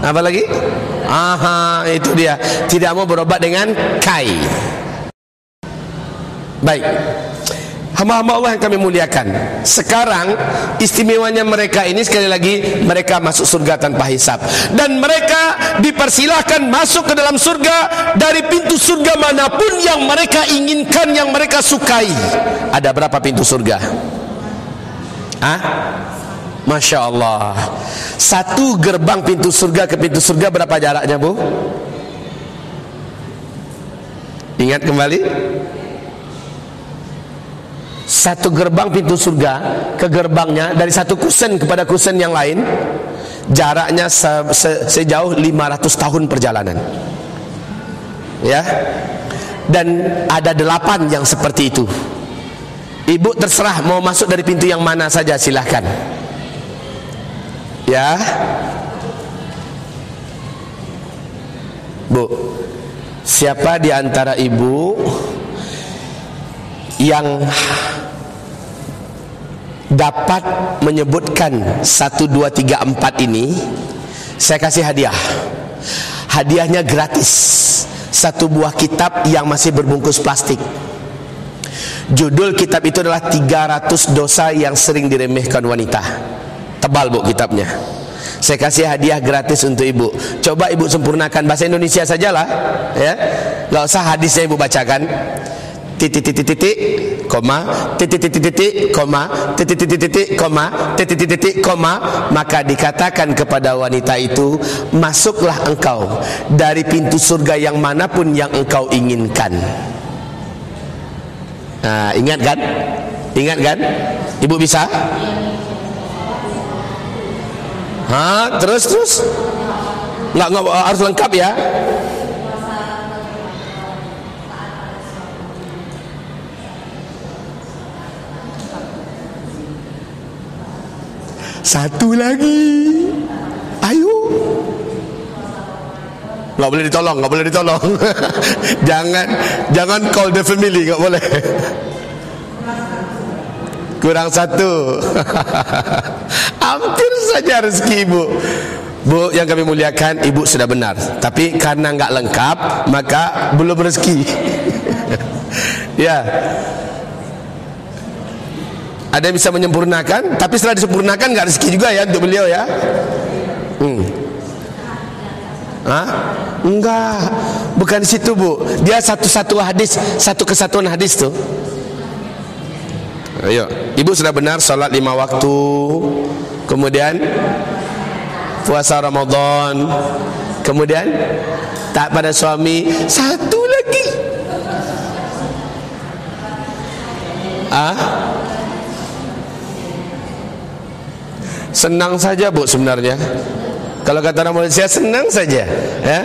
Speaker 1: Apa lagi? Aha, itu dia. Tidak mau berobat dengan kai. Baik. Hamba-hamba Allah yang kami muliakan. Sekarang istimewanya mereka ini sekali lagi mereka masuk surga tanpa hisap dan mereka dipersilahkan masuk ke dalam surga dari pintu surga mana pun yang mereka inginkan yang mereka sukai. Ada berapa pintu surga? Ah? Masya Allah Satu gerbang pintu surga ke pintu surga berapa jaraknya bu? Ingat kembali Satu gerbang pintu surga Ke gerbangnya Dari satu kusen kepada kusen yang lain Jaraknya se se sejauh 500 tahun perjalanan. Ya. Dan ada delapan yang seperti itu. Ibu terserah mau masuk dari pintu yang mana saja silahkan Ya. Bu Siapa di antara ibu Yang Dapat menyebutkan Satu, dua, tiga, empat ini Saya kasih hadiah Hadiahnya gratis Satu buah kitab yang masih berbungkus plastik Judul kitab itu adalah 300 dosa yang sering diremehkan wanita. Tebal bu kitabnya. Saya kasih hadiah gratis untuk ibu. Coba ibu sempurnakan bahasa Indonesia sajalah, ya. Gak usah hadisnya ibu bacakan. Titik titik titik koma titik titik titik koma titik titik titik koma titik titik titik koma maka dikatakan kepada wanita itu masuklah engkau dari pintu surga yang mana pun yang engkau inginkan. Nah, ingat kan? Ingat kan? Ibu bisa? Terus terus. Enggak enggak harus lengkap ya. Satu lagi. Ayo. Enggak boleh ditolong, enggak boleh ditolong. <laughs> jangan jangan call the family, enggak boleh. Kurang satu. <laughs> Hampir saja rezeki ibu. Bu yang kami muliakan, ibu sudah benar. Tapi karena enggak lengkap, maka belum rezeki. <laughs> ya. Ada yang bisa menyempurnakan, tapi setelah disempurnakan enggak rezeki juga ya untuk beliau ya. Hmm. Hah? Enggak. Bukan situ, Bu. Dia satu-satu hadis, satu kesatuan hadis tuh. Ayo, ibu sudah benar salat lima waktu. Kemudian puasa Ramadan. Kemudian tak pada suami. Satu lagi. Ah? Senang saja, Bu sebenarnya. Kalau kata orang Malaysia senang saja. Ya?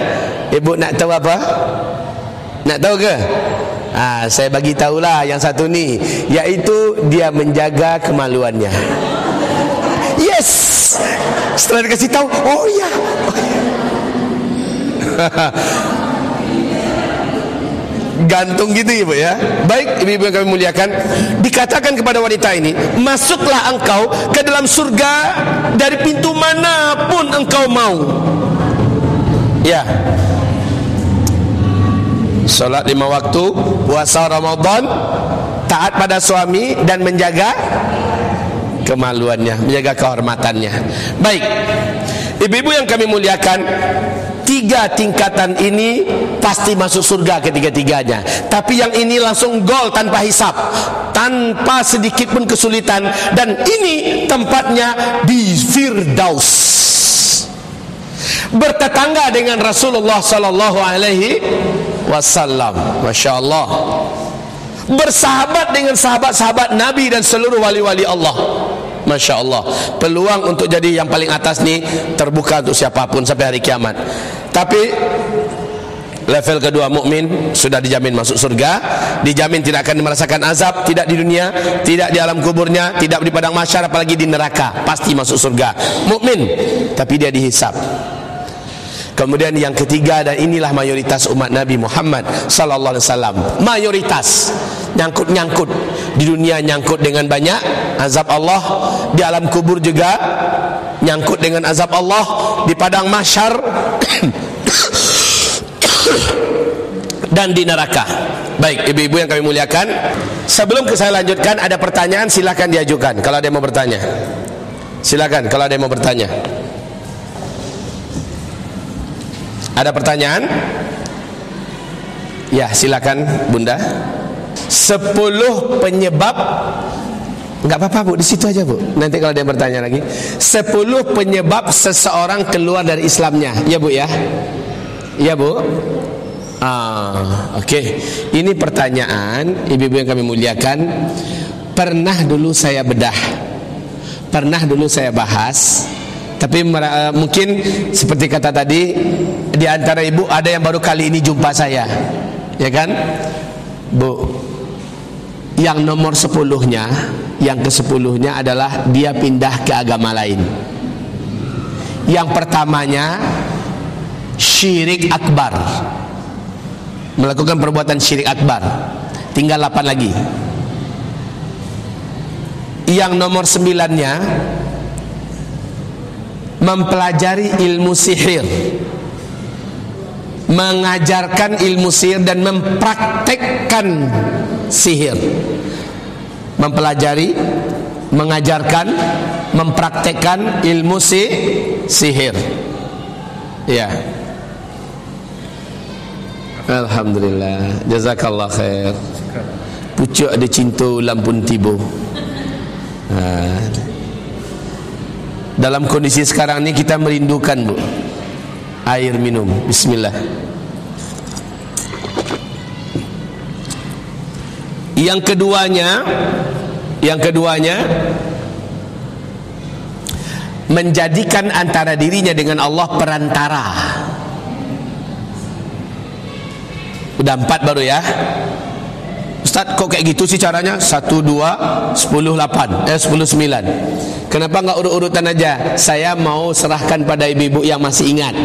Speaker 1: Ibu nak tahu apa? Nak tahu ke? Ah, saya bagi tahulah yang satu ni, yaitu dia menjaga kemaluannya. Yes. Setelah dikasih tahu, oh ya. Oh, <laughs> ya. Gantung gitu ibu ya. Baik ibu-ibu yang kami muliakan dikatakan kepada wanita ini masuklah engkau ke dalam surga dari pintu mana pun engkau mau. Ya. Salat lima waktu Puasa Ramadan Taat pada suami Dan menjaga Kemaluannya Menjaga kehormatannya. Baik. Ibu-ibu yang kami muliakan tiga tingkatan ini pasti masuk surga ketiga-tiganya. Tapi yang ini langsung gol tanpa hisap, tanpa sedikit pun kesulitan dan ini tempatnya di Firdaus. Bertetangga dengan Rasulullah sallallahu alaihi wasallam. Masya-Allah. Bersahabat dengan sahabat-sahabat Nabi dan seluruh wali-wali Allah. Masya Allah Peluang untuk jadi yang paling atas ni Terbuka untuk siapa pun sampai hari kiamat Tapi Level kedua mukmin sudah dijamin masuk surga, dijamin tidak akan merasakan azab tidak di dunia, tidak di alam kuburnya, tidak di padang mahsyar apalagi di neraka, pasti masuk surga. Mukmin, tapi dia dihisap. Kemudian yang ketiga dan inilah mayoritas umat Nabi Muhammad sallallahu alaihi wasallam. Mayoritas. Nyangkut-nyangkut di dunia nyangkut dengan banyak azab Allah. Di alam kubur juga nyangkut dengan azab Allah. Di padang mahsyar <coughs> dan di neraka. Baik ibu-ibu yang kami muliakan. Sebelum saya lanjutkan ada pertanyaan silakan diajukan. Kalau ada yang mau bertanya. Silakan kalau ada yang mau bertanya ada pertanyaan ya silakan bunda sepuluh penyebab Enggak apa-apa Bu, di situ aja Bu. Nanti kalau dia bertanya lagi. Sepuluh penyebab seseorang keluar dari Islamnya. Ya Bu ya. Ya Bu. Ah, oke. Okay. Ini pertanyaan ibu-ibu yang kami muliakan. Pernah dulu saya bedah. Pernah dulu saya bahas. Tapi uh, mungkin seperti kata tadi di antara ibu ada yang baru kali ini jumpa saya. Ya kan? Bu, yang nomor sepuluhnya yang ke sepuluhnya adalah dia pindah ke agama lain yang pertamanya syirik akbar melakukan perbuatan syirik akbar tinggal delapan lagi yang nomor sembilannya mempelajari ilmu sihir mengajarkan ilmu sihir dan mempraktekkan sihir. Mempelajari mengajarkan mempraktekkan ilmu si sihir. Ya. Alhamdulillah. Jazakallah khair. Pucuk ada cinta lampun tibu ha. Dalam kondisi sekarang ni kita merindukan bu. Air minum. Bismillah. Yang keduanya Yang keduanya Menjadikan antara dirinya dengan Allah perantara. Udah empat baru ya Ustaz kok kayak gitu sih caranya? Satu, dua, sepuluh, lapan. Eh, sepuluh, sembilan. Kenapa enggak urut-urutan aja? Saya mau serahkan pada ibu-ibu yang masih ingat.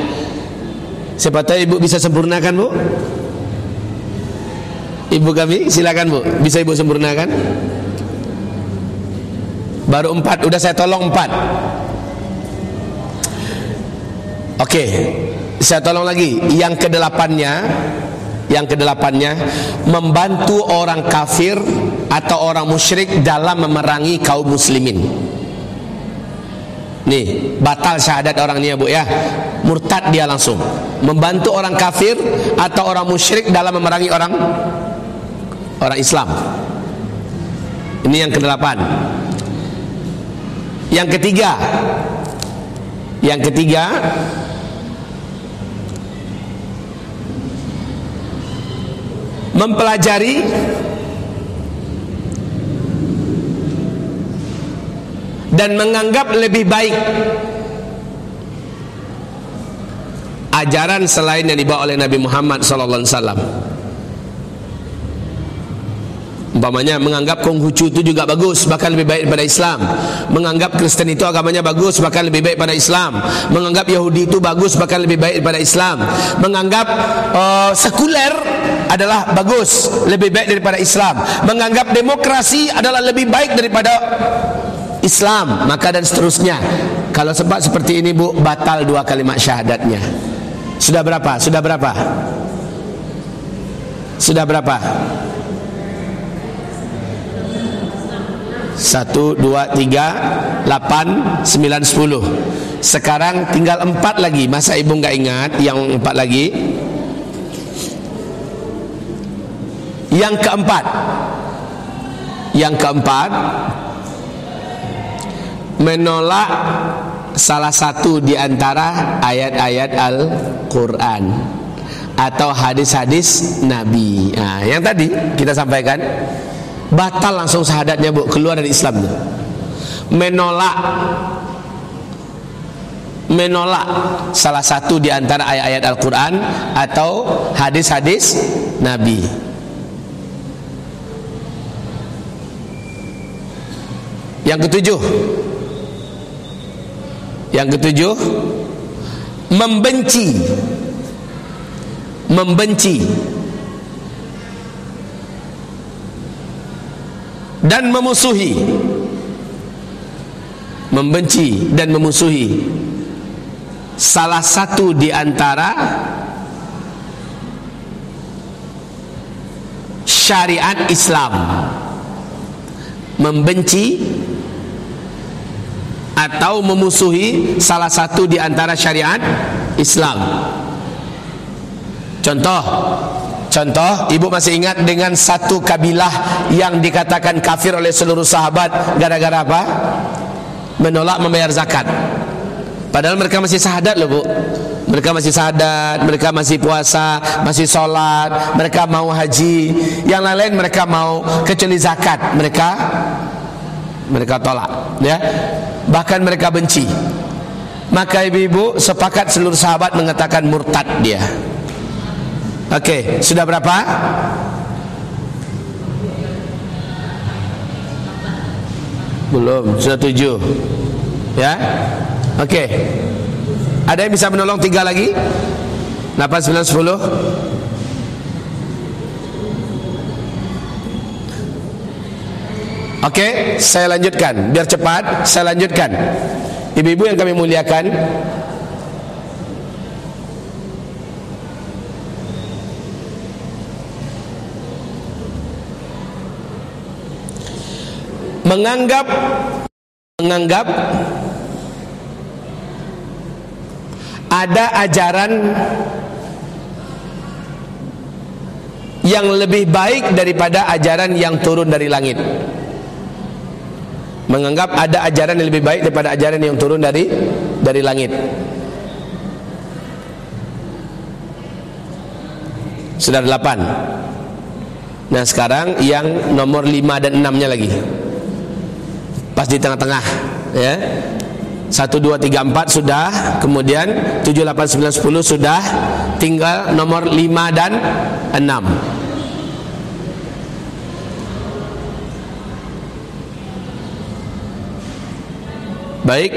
Speaker 1: Siapa tahu ibu bisa sempurnakan bu? Ibu kami silakan bu. Bisa ibu sempurnakan? Baru empat. Udah saya tolong empat. Oke. Saya tolong lagi. Yang kedelapannya Yang kedelapannya Membantu orang kafir Atau orang musyrik Dalam memerangi kaum muslimin Nih Batal syahadat orang ni ya bu ya Murtad dia langsung Membantu orang kafir Atau orang musyrik Dalam memerangi orang orang Islam. Ini yang kedelapan. Yang ketiga, yang ketiga, mempelajari dan menganggap lebih baik ajaran selain yang dibawa oleh Nabi Muhammad sallallahu alaihi wasallam. Umpamanya menganggap Konghucu itu juga bagus bahkan lebih baik daripada Islam. Menganggap Kristen itu agamanya bagus bahkan lebih baik daripada Islam. Menganggap Yahudi itu bagus bahkan lebih baik daripada Islam. Menganggap uh, sekuler adalah bagus lebih baik daripada Islam. Menganggap demokrasi adalah lebih baik daripada Islam, maka dan seterusnya. Kalau sebab seperti ini Bu, batal dua kalimat syahadatnya. Sudah berapa? Sudah berapa? Sudah berapa? Satu, dua, tiga, lapan, sembilan, sepuluh. Sekarang tinggal empat lagi. Masa ibu nggak ingat yang empat lagi? Yang keempat. Yang keempat Menolak salah satu di antara ayat-ayat Al-Quran Atau hadis-hadis Nabi. Nah, Yang tadi kita sampaikan batal langsung syahadatnya bu. Keluar dari Islam. Menolak. Menolak salah satu di antara ayat-ayat Al-Quran atau hadis-hadis Nabi. Yang ketujuh. Yang ketujuh. Membenci. Membenci dan memusuhi membenci dan memusuhi salah satu di antara syariat Islam. Membenci atau memusuhi salah satu di antara syariat Islam. Contoh Contoh, ibu masih ingat dengan satu kabilah yang dikatakan kafir oleh seluruh sahabat gara-gara apa? Menolak membayar zakat. Padahal mereka masih sahadat loh bu. Mereka masih sahadat, mereka masih puasa, masih sholat, mereka mau haji. Yang lain-lain mereka mau kecuali zakat. Mereka mereka tolak, ya. Bahkan mereka benci. Maka ibu-ibu sepakat seluruh sahabat mengatakan murtad dia. Oke, sudah berapa? Belum, sudah tujuh Ya? Oke. Ada yang bisa menolong tiga lagi? 8, 9, 10 Oke, saya lanjutkan. Biar cepat, saya lanjutkan. Ibu-ibu yang kami muliakan menganggap menganggap ada ajaran yang lebih baik daripada ajaran yang turun dari langit. Menganggap ada ajaran yang lebih baik daripada ajaran yang turun dari dari langit. Sudah delapan. Nah sekarang yang nomor lima dan enamnya lagi pas di tengah-tengah ya. 1 2 3 4 sudah kemudian 7 8 9 10 sudah tinggal nomor 5 dan 6 Baik.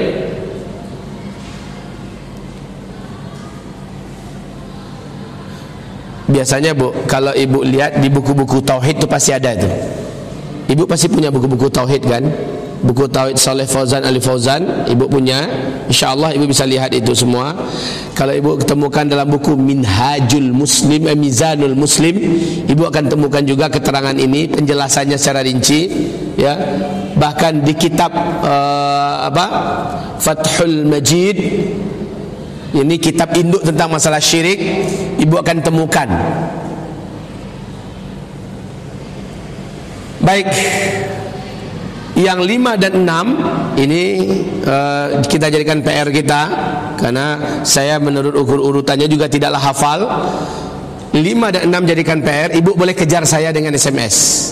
Speaker 1: Biasanya Bu kalau Ibu lihat di buku-buku tauhid itu pasti ada itu Ibu pasti punya buku-buku tauhid kan buku Tauhid Saleh Fauzan Ali Fauzan ibu punya. Insyaallah ibu bisa lihat itu semua. Kalau ibu ketemukan dalam buku Minhajul Muslim eh, Mizanul Muslim ibu akan temukan juga keterangan ini penjelasannya secara rinci ya. Bahkan di kitab uh, apa? Fathul Majid ini kitab induk tentang masalah syirik ibu akan temukan. Baik yang lima dan enam ini uh, kita jadikan PR kita. Karena saya menurut ukur urutannya juga tidaklah hafal. Lima dan enam jadikan PR ibu boleh kejar saya dengan SMS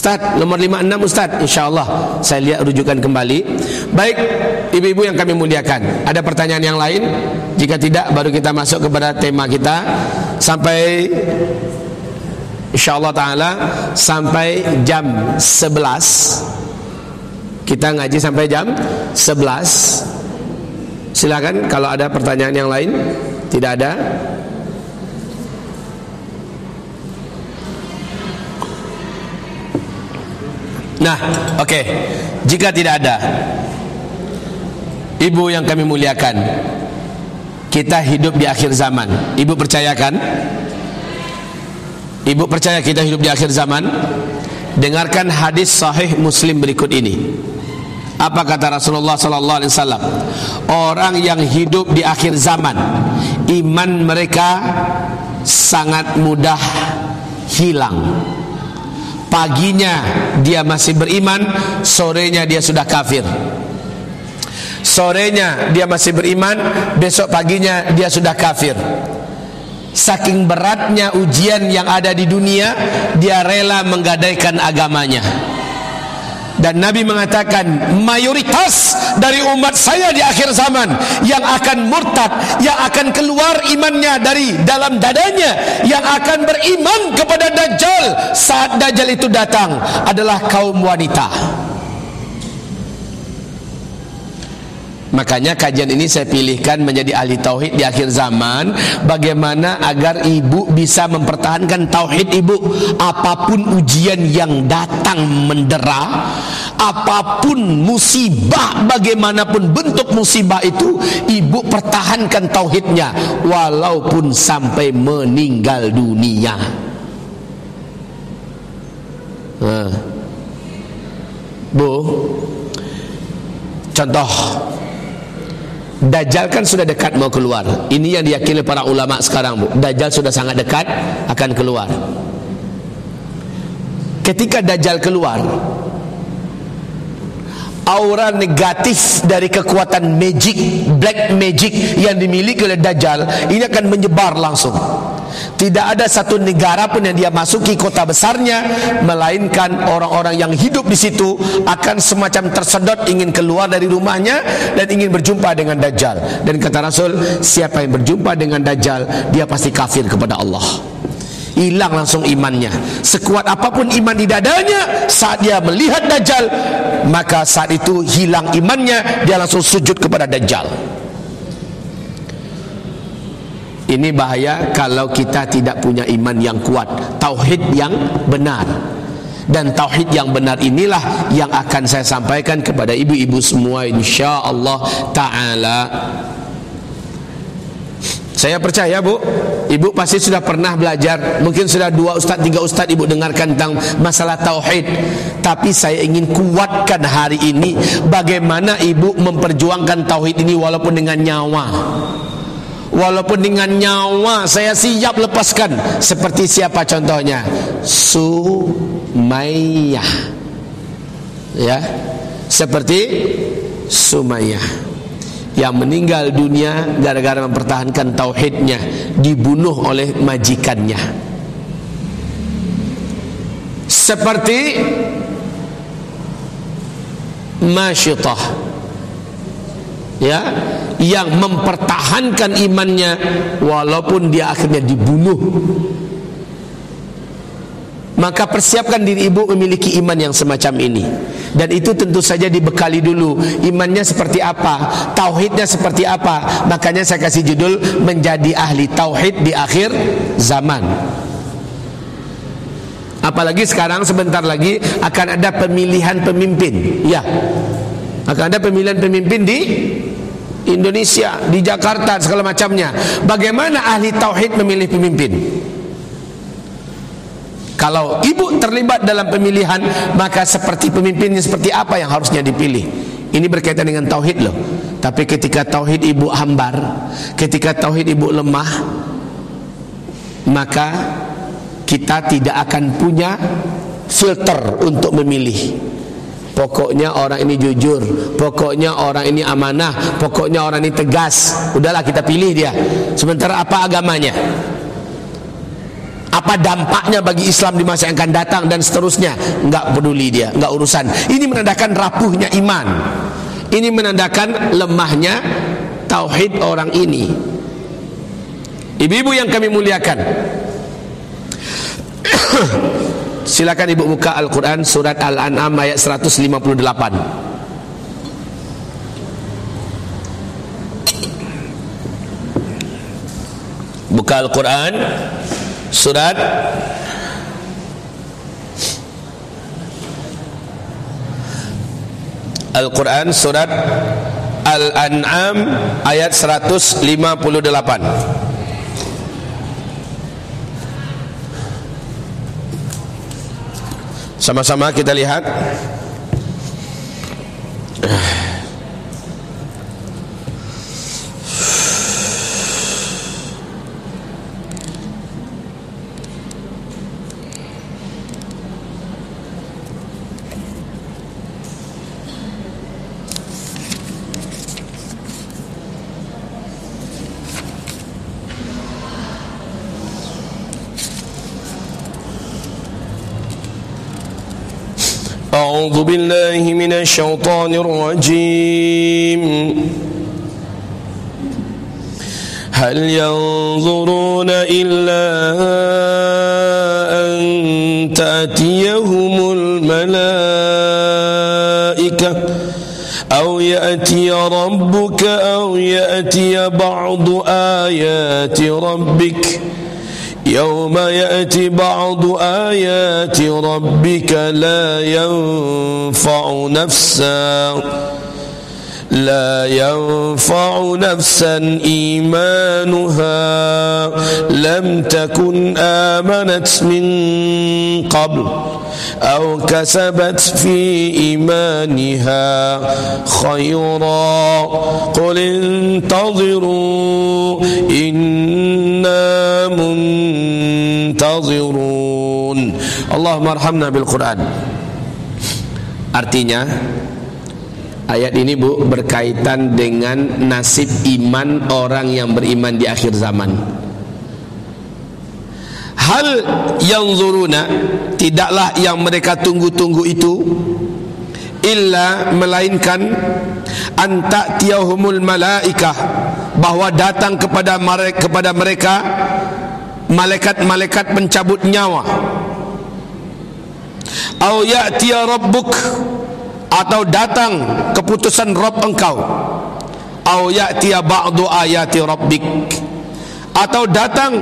Speaker 1: Ustaz nomor lima enam Ustaz. InsyaAllah saya lihat rujukan kembali. Baik ibu-ibu yang kami muliakan. Ada pertanyaan yang lain? Jika tidak baru kita masuk kepada tema kita. Sampai InsyaAllah ta'ala Sampai jam 11 Kita ngaji sampai jam 11 Silakan kalau ada pertanyaan yang lain. Tidak ada. Nah, oke. Okay. Jika tidak ada Ibu yang kami muliakan Kita hidup di akhir zaman. Ibu percayakan Ibu percaya kita hidup di akhir zaman? Dengarkan hadis sahih Muslim berikut ini. Apa kata Rasulullah sallallahu alaihi wasallam? Orang yang hidup di akhir zaman, iman mereka sangat mudah hilang. Paginya dia masih beriman, sorenya dia sudah kafir. Sorenya dia masih beriman, besok paginya dia sudah kafir. Saking beratnya ujian yang ada di dunia Dia rela menggadaikan agamanya. Dan Nabi mengatakan Mayoritas dari umat saya di akhir zaman Yang akan murtad Yang akan keluar imannya dari dalam dadanya Yang akan beriman kepada Dajjal Saat Dajjal itu datang Adalah kaum wanita Makanya kajian ini saya pilihkan menjadi ahli tauhid di akhir zaman bagaimana agar ibu bisa mempertahankan tauhid ibu apa pun ujian yang datang mendera apa pun musibah bagaimanapun bentuk musibah itu ibu pertahankan tauhidnya walaupun sampai meninggal dunia. Nah. Bu Contoh Dajjal kan sudah dekat mau keluar. Ini yang diyakini para ulama sekarang, Bu. Dajjal sudah sangat dekat akan keluar. Ketika Dajjal keluar, aura negatif dari kekuatan magic, black magic yang dimiliki oleh Dajjal ini akan menyebar langsung. Tidak ada satu negara pun yang dia masuki kota besarnya melainkan orang-orang yang hidup di situ akan semacam tersedot ingin keluar dari rumahnya dan ingin berjumpa dengan Dajjal. Dan kata Rasul, siapa yang berjumpa dengan Dajjal, dia pasti kafir kepada Allah. Hilang langsung imannya. Sekuat apa pun iman di dadanya, saat dia melihat Dajjal, maka saat itu hilang imannya, dia langsung sujud kepada Dajjal. Ini bahaya kalau kita tidak punya iman yang kuat, tauhid yang benar. Dan tauhid yang benar inilah yang akan saya sampaikan kepada ibu-ibu semua insya-Allah taala. Saya percaya bu, ibu pasti sudah pernah belajar, mungkin sudah dua ustaz, tiga ustaz ibu dengarkan tentang masalah tauhid. Tapi saya ingin kuatkan hari ini bagaimana ibu memperjuangkan tauhid ini walaupun dengan nyawa. Walaupun dengan nyawa saya siap lepaskan. Seperti siapa contohnya? Sumayyah. Ya. Seperti Sumayyah yang meninggal dunia gara-gara mempertahankan tauhidnya dibunuh oleh majikannya. Seperti Masyitah ya yang mempertahankan imannya walaupun dia akhirnya dibunuh maka persiapkan diri ibu memiliki iman yang semacam ini. Dan itu tentu saja dibekali dulu. Imannya seperti apa? Tauhidnya seperti apa? Makanya saya kasih judul menjadi ahli tauhid di akhir zaman. Apalagi sekarang sebentar lagi akan ada pemilihan pemimpin. Ya. Akan ada pemilihan pemimpin di Indonesia, di Jakarta segala macamnya. Bagaimana ahli tauhid memilih pemimpin? Kalau ibu terlibat dalam pemilihan, maka seperti pemimpinnya seperti apa yang harusnya dipilih? Ini berkaitan dengan tauhid loh. Tapi ketika tauhid ibu hambar, ketika tauhid ibu lemah, maka kita tidak akan punya filter untuk memilih. Pokoknya orang ini jujur Pokoknya orang ini amanah Pokoknya orang ini tegas Udahlah kita pilih dia Sementara apa agamanya Apa dampaknya bagi Islam di masa yang akan datang Dan seterusnya? Enggak peduli dia Enggak urusan. Ini menandakan rapuhnya iman. Ini menandakan lemahnya Tauhid orang ini. Ibu-ibu yang kami muliakan. <coughs> Silakan ibu buka Al-Quran surat Al-An'am ayat 158. Buka Al-Quran surat Al-Quran surat Al-An'am ayat 158. Sama-sama kita lihat من الشيطان الرجيم. هل ينظرون إلا أن تأتيهم الملائكة أو يأتي ربك أو يأتي بعض آيات ربك يوم يأتي بعض آيات ربك لا ينفع نفسا لا ينفع نفسا إيمانها. لم تكن آمنت من قبل. أو كسبت في إيمانها خيرا قل انتظروا إنا منتظرون اللهم ارحمنا بالقرآن Artinya Ayat ini bu berkaitan dengan nasib iman orang yang beriman di akhir zaman Hal yang zuruna tidaklah yang mereka tunggu-tunggu itu illa melainkan anta tiahumul malaikah bahwa datang kepada mereka kepada mereka malaikat-malaikat pencabut nyawa. Au ya'ti rabbuk atau datang keputusan Rabb engkau. Au ya'ti ba'du ayati rabbik atau datang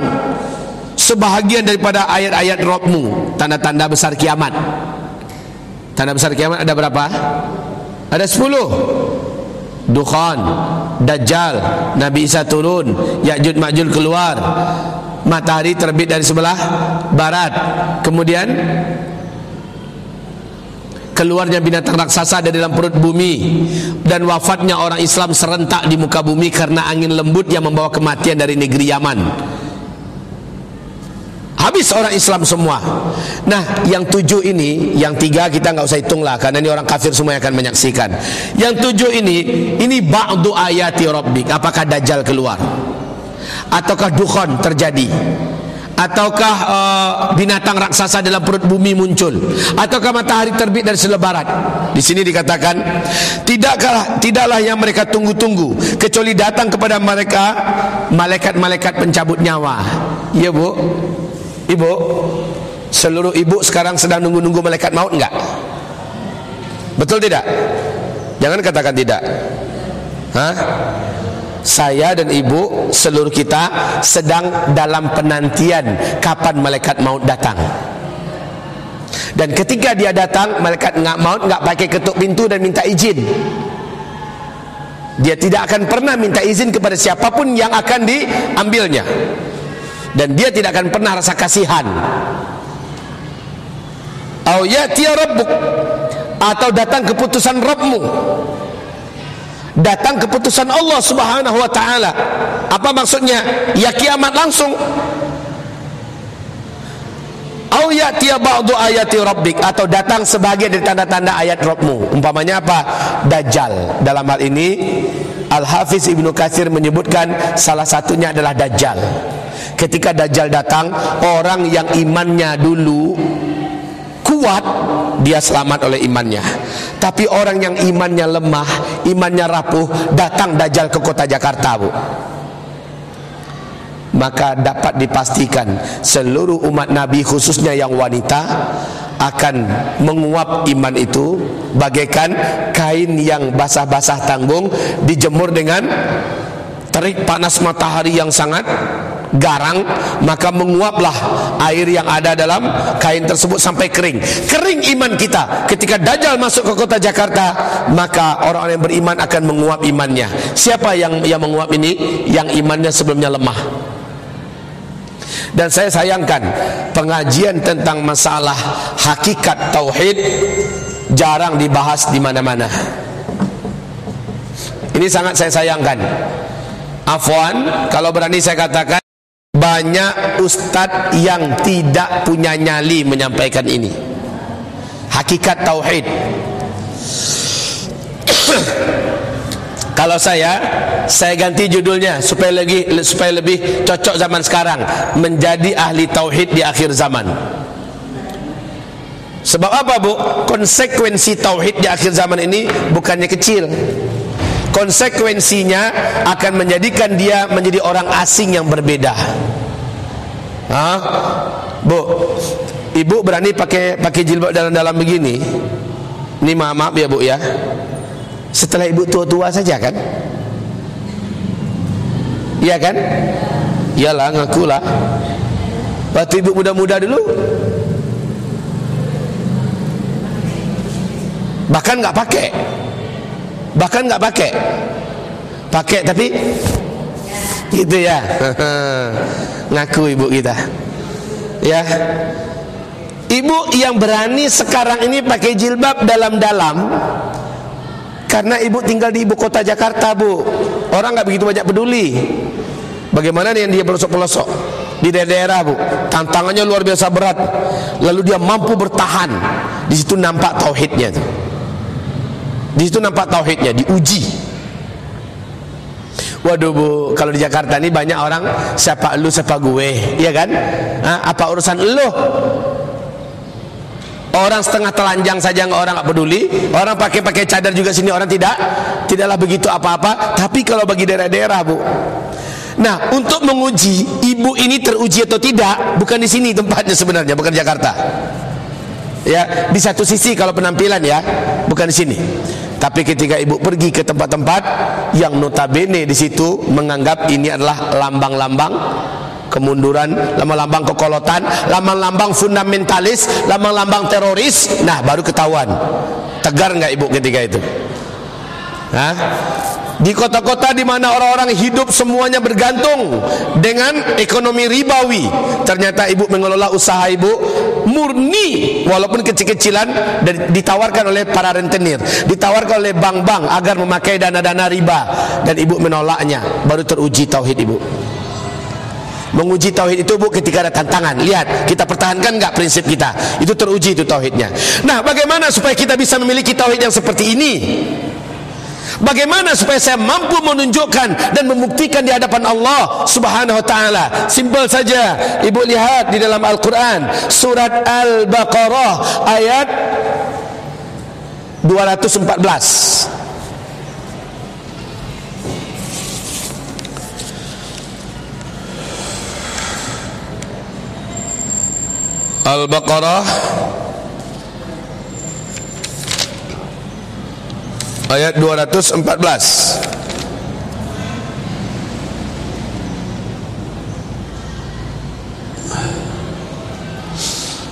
Speaker 1: sebahagian daripada ayat-ayat Rabbmu tanda-tanda besar kiamat. Tanda besar kiamat ada berapa? ada sepuluh. Dukhan Dajjal Nabi Isa turun Ya'jud Ma'jul keluar. Matahari terbit dari sebelah Barat. Kemudian Keluarnya binatang raksasa dari dalam perut bumi. Dan wafatnya orang Islam serentak di muka bumi Karena angin lembut yang membawa kematian dari negeri Yaman Habis orang Islam semua. Nah, yang tujuh ini, yang tiga kita nggak usah hitung lah, karena ini orang kafir semua yang akan menyaksikan. Yang tujuh ini, ini ba'du ayati rabbik. Apakah dajjal keluar? Ataukah dukhon terjadi? Ataukah uh, binatang raksasa dalam perut bumi muncul? Ataukah matahari terbit dari sebelah barat? Di sini dikatakan, tidaklah tidaklah yang mereka tunggu-tunggu kecuali datang kepada mereka malaikat-malaikat pencabut nyawa. Ya, Bu. Ibu Seluruh ibu sekarang sedang nunggu-nunggu malaikat maut enggak? Betul tidak? Jangan katakan tidak Hah? Saya dan ibu seluruh kita sedang dalam penantian kapan malaikat maut datang. Dan ketika dia datang, malaikat enggak maut enggak pakai ketuk pintu dan minta izin. Dia tidak akan pernah minta izin kepada siapa pun yang akan diambilnya dan dia tidak akan pernah rasa kasihan. Au yati rabbuk. Atau datang keputusan Rabbmu. Datang keputusan Allah Subhanahu wa taala. Apa maksudnya? Ya kiamat langsung. Au yati ba'du ayati rabbik. Atau datang sebagian dari tanda-tanda ayat Rabbmu. Umpamanya apa? Dajjal. Dalam hal ini Al Hafiz Ibnu Katsir menyebutkan salah satunya adalah dajjal ketika Dajjal datang orang yang imannya dulu kuat dia selamat oleh imannya. Tapi orang yang imannya lemah imannya rapuh datang Dajjal ke kota Jakarta bu. Maka dapat dipastikan seluruh umat Nabi khususnya yang wanita akan menguap iman itu. Bagaikan kain yang basah-basah tanggung dijemur dengan terik panas matahari yang sangat garang maka menguaplah air yang ada dalam kain tersebut sampai kering. Kering iman kita. Ketika dajjal masuk ke kota Jakarta maka orang-orang yang beriman akan menguap imannya. Siapa yang yang menguap ini? Yang imannya sebelumnya lemah. Dan saya sayangkan pengajian tentang masalah hakikat tauhid jarang dibahas di mana-mana. Ini sangat saya sayangkan. Afwan kalau berani saya katakan banyak ustadz yang tidak punya nyali menyampaikan ini. Hakikat tauhid. <coughs> Kalau saya saya ganti judulnya supaya lagi supaya lebih cocok zaman sekarang. Menjadi ahli tauhid di akhir zaman. Sebab apa bu? Konsekuensi tauhid di akhir zaman ini bukannya kecil konsekuensinya akan menjadikan dia menjadi orang asing yang berbeda. Hah? Bu, ibu berani pakai pakai jilbab dalam-dalam begini? Ini maaf, maaf ya bu ya. Setelah ibu tua-tua saja kan? Iya kan? Iyalah ngakulah. Waktu ibu muda-muda dulu bahkan nggak pakai bahkan nggak pakai. Pakai tapi gitu ya. <laughs> Ngaku ibu kita. Ya. Ibu yang berani sekarang ini pakai jilbab dalam-dalam karena ibu tinggal di ibu kota Jakarta bu. Orang nggak begitu banyak peduli. Bagaimana nih yang dia pelosok-pelosok? Di daerah-daerah bu. Tantangannya luar biasa berat. Lalu dia mampu bertahan. Di situ nampak tauhidnya tuh. Di situ nampak tauhidnya Diuji Waduh bu, kalau di Jakarta ini banyak orang siapa lu siapa gue, iya kan? Ha, apa urusan lu? Orang setengah telanjang saja nggak orang nggak peduli. Orang pakai pakai cadar juga sini orang tidak, tidaklah begitu apa-apa. Tapi kalau bagi daerah-daerah bu, Nah, untuk menguji ibu ini teruji atau tidak, bukan di sini tempatnya sebenarnya, bukan Jakarta. Ya, di satu sisi kalau penampilan ya, bukan di sini. Tapi ketika ibu pergi ke tempat-tempat yang notabene di situ menganggap ini adalah lambang-lambang kemunduran, lambang-lambang kekolotan, lambang-lambang fundamentalis, lambang-lambang teroris, nah baru ketahuan. Tegar nggak ibu ketika itu? Hah? Di kota-kota di mana orang-orang hidup semuanya bergantung dengan ekonomi ribawi. Ternyata ibu mengelola usaha ibu murni walaupun kecil-kecilan ditawarkan oleh para rentenir, ditawarkan oleh bank-bank agar memakai dana-dana riba dan ibu menolaknya. Baru teruji tauhid ibu. Menguji tauhid itu bu ketika ada tantangan. Lihat, kita pertahankan nggak prinsip kita. Itu teruji itu tauhidnya. Nah, bagaimana supaya kita bisa memiliki tauhid yang seperti ini? Bagaimana supaya saya mampu menunjukkan dan membuktikan di hadapan Allah Subhanahu wa taala? Simpel saja. Ibu lihat di dalam Al-Qur'an surat Al-Baqarah ayat 214. Al-Baqarah ayat 214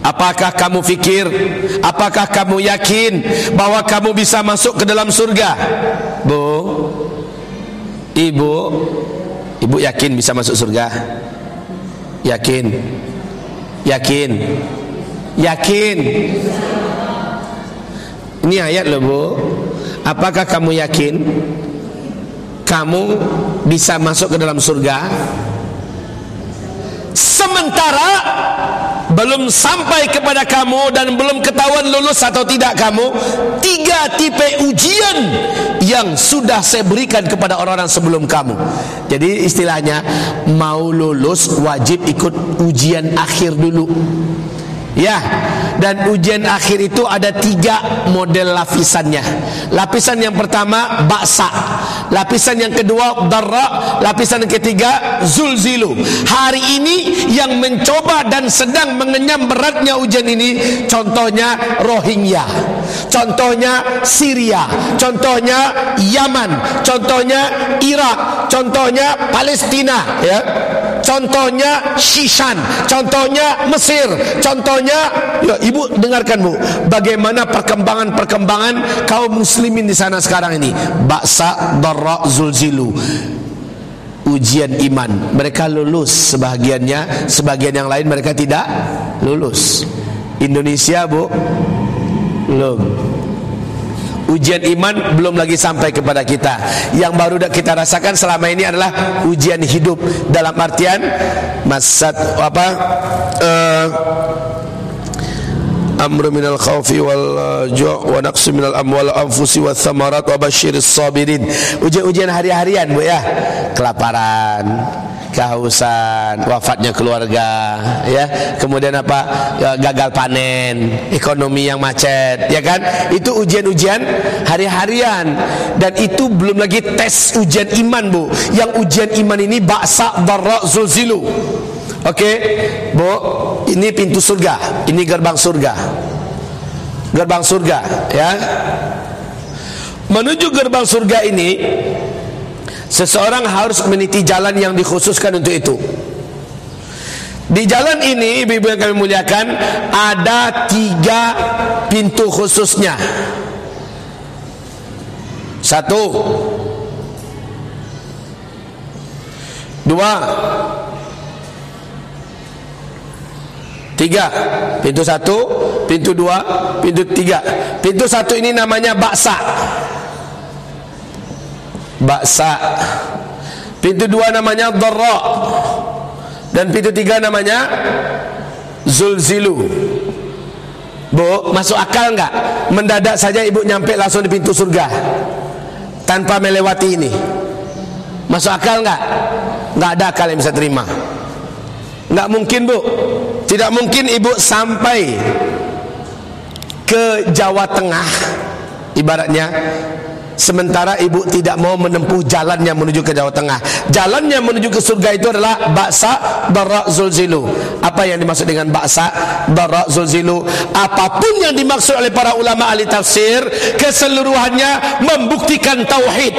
Speaker 1: Apakah kamu fikir Apakah kamu yakin Bahwa kamu bisa masuk ke dalam surga? Bu Ibu Ibu yakin bisa masuk surga? Yakin Yakin Yakin. Ini ayat loh bu. Apakah kamu yakin Kamu bisa masuk ke dalam surga? Sementara belum sampai kepada kamu dan belum ketahuan lulus atau tidak kamu tiga tipe ujian yang sudah saya berikan kepada orang-orang sebelum kamu. Jadi istilahnya mau lulus wajib ikut ujian akhir dulu Ya, dan ujian akhir itu ada tiga model lapisannya. Lapisan yang pertama baksa, lapisan yang kedua darra, lapisan yang ketiga zulzilu. Hari ini yang mencoba dan sedang mengenyam beratnya ujian ini, contohnya Rohingya, contohnya Syria, contohnya Yaman, contohnya Irak, contohnya Palestina, ya contohnya Shishan, contohnya Mesir, contohnya ya, ibu dengarkan bu, bagaimana perkembangan-perkembangan kaum muslimin di sana sekarang ini. Baksa darra zulzilu. Ujian iman, mereka lulus sebagiannya, sebagian yang lain mereka tidak lulus. Indonesia bu, belum ujian iman belum lagi sampai kepada kita. Yang baru kita rasakan selama ini adalah ujian hidup. Dalam artian masat apa uh, amru minal khawfi wal ju' wa naqsi minal amwal anfusi wa thamarat wa basyiris sabirin ujian-ujian hari-harian Bu ya kelaparan kehausan, wafatnya keluarga, ya. Kemudian apa? Ya, gagal panen, ekonomi yang macet, ya kan? Itu ujian-ujian hari-harian dan itu belum lagi tes ujian iman, Bu. Yang ujian iman ini baksa darra zulzilu. Oke, okay? Bu, ini pintu surga, ini gerbang surga. Gerbang surga, ya. Menuju gerbang surga ini Seseorang harus meniti jalan yang dikhususkan untuk itu Di jalan ini ibu-ibu yang kami muliakan Ada tiga pintu khususnya Satu Dua Tiga. Pintu satu Pintu dua Pintu tiga. Pintu satu ini namanya baksa. Baksa. Pintu dua namanya dharra. Dan pintu tiga namanya zulzilu. Bu masuk akal enggak mendadak saja ibu nyampe langsung di pintu surga. Tanpa melewati ini. Masuk akal enggak enggak ada akal yang bisa terima. Enggak mungkin bu tidak mungkin ibu sampai ke Jawa Tengah ibaratnya Sementara ibu tidak mau menempuh jalannya menuju ke Jawa Tengah. Jalannya menuju ke surga itu adalah Baksa Barak Zulzilu. Apa yang dimaksud dengan Baksa Barak Zulzilu? Apa pun yang dimaksud oleh para ulama ahli tafsir Keseluruhannya membuktikan Tauhid.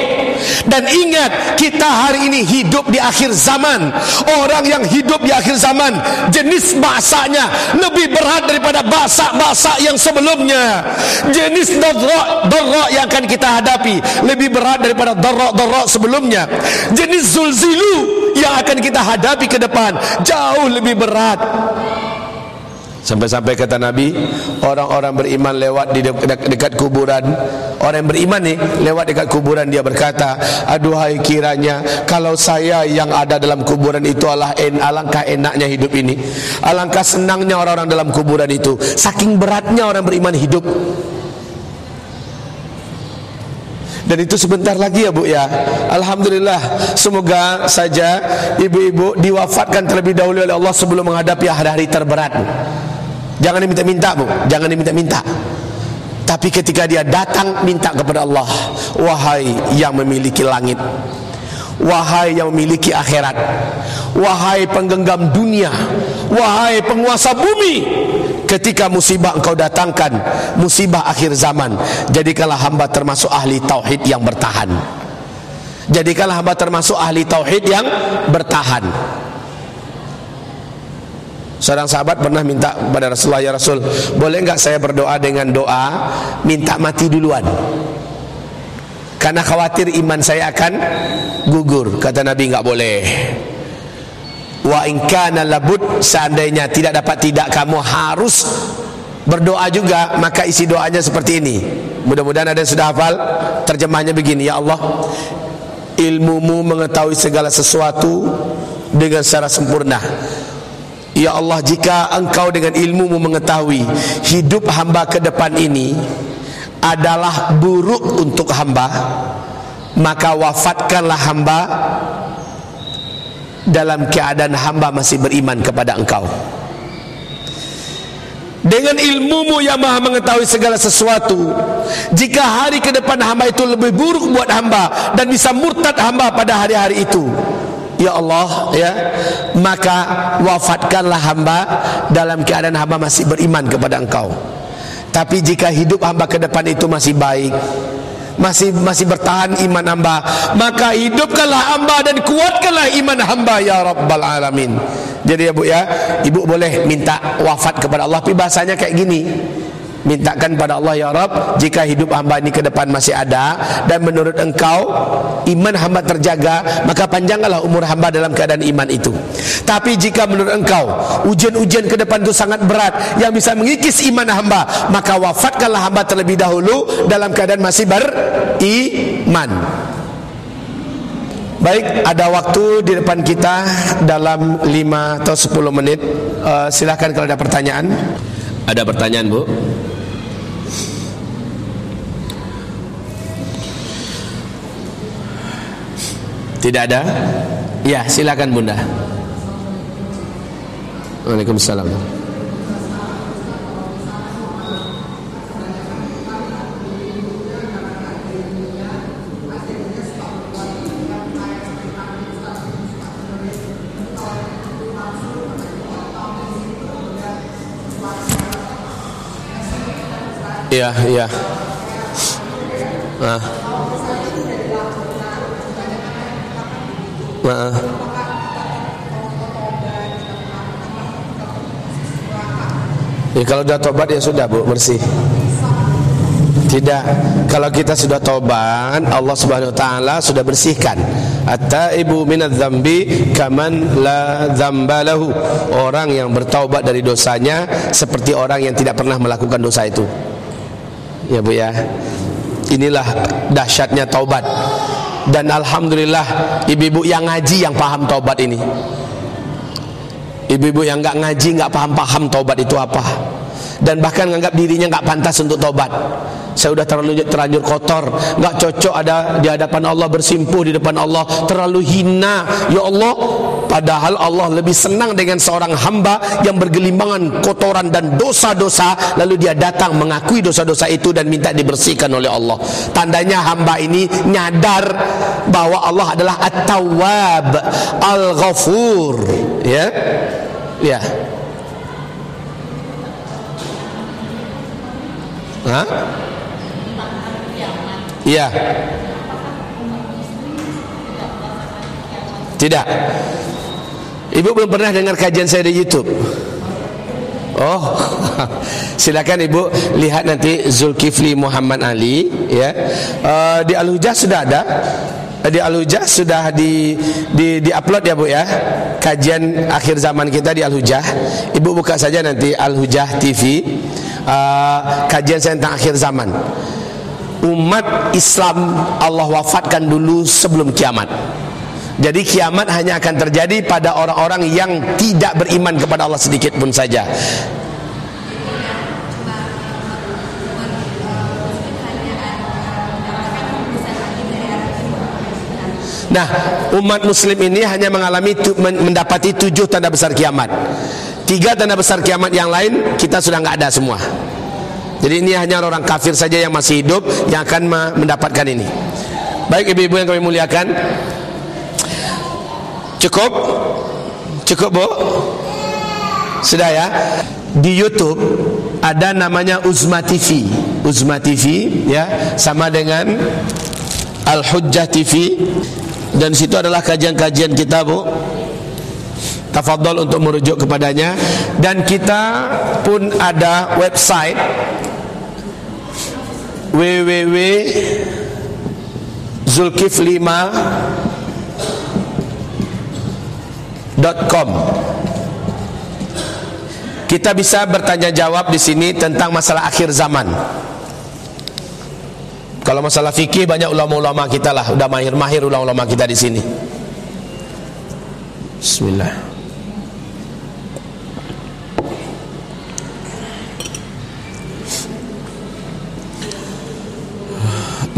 Speaker 1: Dan ingat kita hari ini hidup di akhir zaman. Orang yang hidup di akhir zaman Jenis baksanya lebih berat daripada baksa-baksa yang sebelumnya. Jenis darrak yang akan kita hadapi lebih berat daripada darak-darak sebelumnya. Jenis zulzilu yang akan kita hadapi ke depan jauh lebih berat. Sampai-sampai kata Nabi Orang-orang beriman lewat di dekat, dekat kuburan. Orang yang beriman ni Lewat dekat kuburan dia berkata Aduhai kiranya Kalau saya yang ada dalam kuburan itu Allah en, Alangkah enaknya hidup ini. Alangkah senangnya orang-orang dalam kuburan itu. Saking beratnya orang beriman hidup dan itu sebentar lagi ya Bu ya. Alhamdulillah semoga saja ibu-ibu diwafatkan terlebih dahulu oleh Allah sebelum menghadapi hari-hari terberat. Jangan diminta-minta Bu. Jangan diminta-minta. Tapi ketika dia datang minta kepada Allah wahai yang memiliki langit Wahai yang memiliki akhirat. Wahai penggenggam dunia. Wahai penguasa bumi. Ketika musibah engkau datangkan musibah akhir zaman jadikanlah hamba termasuk ahli tauhid yang bertahan. Jadikanlah hamba termasuk ahli tauhid yang bertahan. Seorang sahabat pernah minta kepada Rasulullah ya Rasul, boleh enggak saya berdoa dengan doa minta mati duluan? Karena khawatir iman saya akan gugur. Kata Nabi enggak boleh. Wa in kana labud seandainya tidak dapat tidak kamu harus berdoa juga maka isi doanya seperti ini. Mudah-mudahan ada yang sudah hafal terjemahnya begini. Ya Allah ilmumu mengetahui segala sesuatu dengan secara sempurna. Ya Allah jika engkau dengan ilmumu mengetahui hidup hamba ke depan ini adalah buruk untuk hamba maka wafatkanlah hamba dalam keadaan hamba masih beriman kepada engkau. Dengan ilmumu yang maha mengetahui segala sesuatu jika hari ke depan hamba itu lebih buruk buat hamba dan bisa murtad hamba pada hari-hari itu ya Allah ya maka wafatkanlah hamba dalam keadaan hamba masih beriman kepada engkau tapi jika hidup hamba ke depan itu masih baik masih masih bertahan iman hamba maka hidupkanlah hamba dan kuatkanlah iman hamba ya rabbal alamin. Jadi ya bu ya ibu boleh minta wafat kepada Allah. Tapi bahasanya kayak gini mintakan pada Allah ya Rabb jika hidup hamba ini ke depan masih ada dan menurut engkau iman hamba terjaga maka panjanglah umur hamba dalam keadaan iman itu tapi jika menurut engkau ujian-ujian ke depan itu sangat berat yang bisa mengikis iman hamba maka wafatkanlah hamba terlebih dahulu dalam keadaan masih beriman Baik, ada waktu di depan kita dalam 5 atau 10 menit. Uh, silakan kalau ada pertanyaan. Ada pertanyaan, Bu? Tidak ada? Ya, silakan Bunda. Waalaikumsalam. Iya, iya. Nah. Maaf. Ya, kalau sudah tobat ya sudah bu bersih. Tidak. Kalau kita sudah tobat, Allah Subhanahu wa taala sudah bersihkan. At-taibu minadz dzambi kaman la lahu. Orang yang bertaubat dari dosanya seperti orang yang tidak pernah melakukan dosa itu. Ya Bu ya. Inilah dahsyatnya taubat. Dan alhamdulillah ibu-ibu yang ngaji yang paham taubat ini. Ibu-ibu yang enggak ngaji enggak paham-paham taubat itu apa. Dan bahkan menganggap dirinya enggak pantas untuk taubat saya sudah terlalu terlanjur kotor enggak cocok ada di hadapan Allah bersimpuh di depan Allah terlalu hina ya Allah padahal Allah lebih senang dengan seorang hamba yang bergelimbangan kotoran dan dosa-dosa lalu dia datang mengakui dosa-dosa itu dan minta dibersihkan oleh Allah tandanya hamba ini nyadar bahwa Allah adalah at-tawwab al-ghafur ya ya Hah? Iya. Tidak. Ibu belum pernah dengar kajian saya di YouTube. Oh, <laughs> silakan ibu lihat nanti Zulkifli Muhammad Ali, ya. Uh, di Al Hujah sudah ada. Di Al Hujah sudah di di di upload ya bu ya. Kajian akhir zaman kita di Al Hujah. Ibu buka saja nanti Al Hujah TV. Uh, eh, kajian saya tentang akhir zaman umat Islam Allah wafatkan dulu sebelum kiamat. Jadi kiamat hanya akan terjadi pada orang-orang yang tidak beriman kepada Allah sedikit pun saja. Nah, umat muslim ini hanya mengalami mendapati tujuh tanda besar kiamat. Tiga tanda besar kiamat yang lain kita sudah nggak ada semua. Jadi ini hanya orang kafir saja yang masih hidup yang akan mendapatkan ini. Baik ibu-ibu yang kami muliakan. Cukup? Cukup bu? Sudah ya? Di YouTube ada namanya Uzma TV. Uzma TV ya, sama dengan Al Hujjah TV dan situ adalah kajian-kajian kita bu Tafadhol untuk merujuk kepadanya dan kita pun ada website www.zulkif5.com Kita bisa bertanya jawab di sini tentang masalah akhir zaman. Kalau masalah fikih banyak ulama-ulama kita lah, udah mahir-mahir ulama-ulama kita di sini.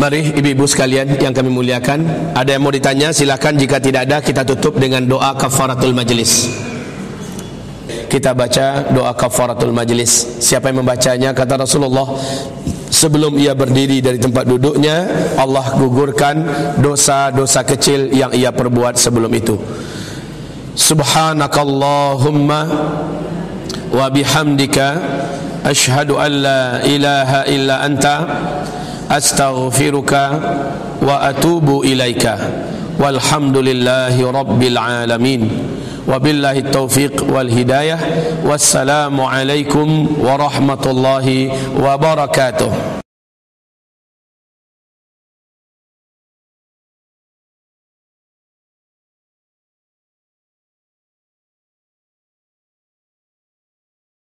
Speaker 1: Mari ibu-ibu sekalian yang kami muliakan Ada yang mau ditanya silakan. Jika tidak ada kita tutup dengan doa kafaratul majlis. Kita baca doa kafaratul majlis. Siapa yang membacanya? Kata Rasulullah Sebelum ia berdiri dari tempat duduknya Allah gugurkan dosa-dosa kecil yang ia perbuat sebelum itu. Subhanakallahumma Wa bihamdika أشهد أن لا إله إلا أنت أستغفرك وأتوب إليك. والحمد لله رب العالمين. وبالله التوفيق والهداية. والسلام عليكم ورحمة الله وبركاته.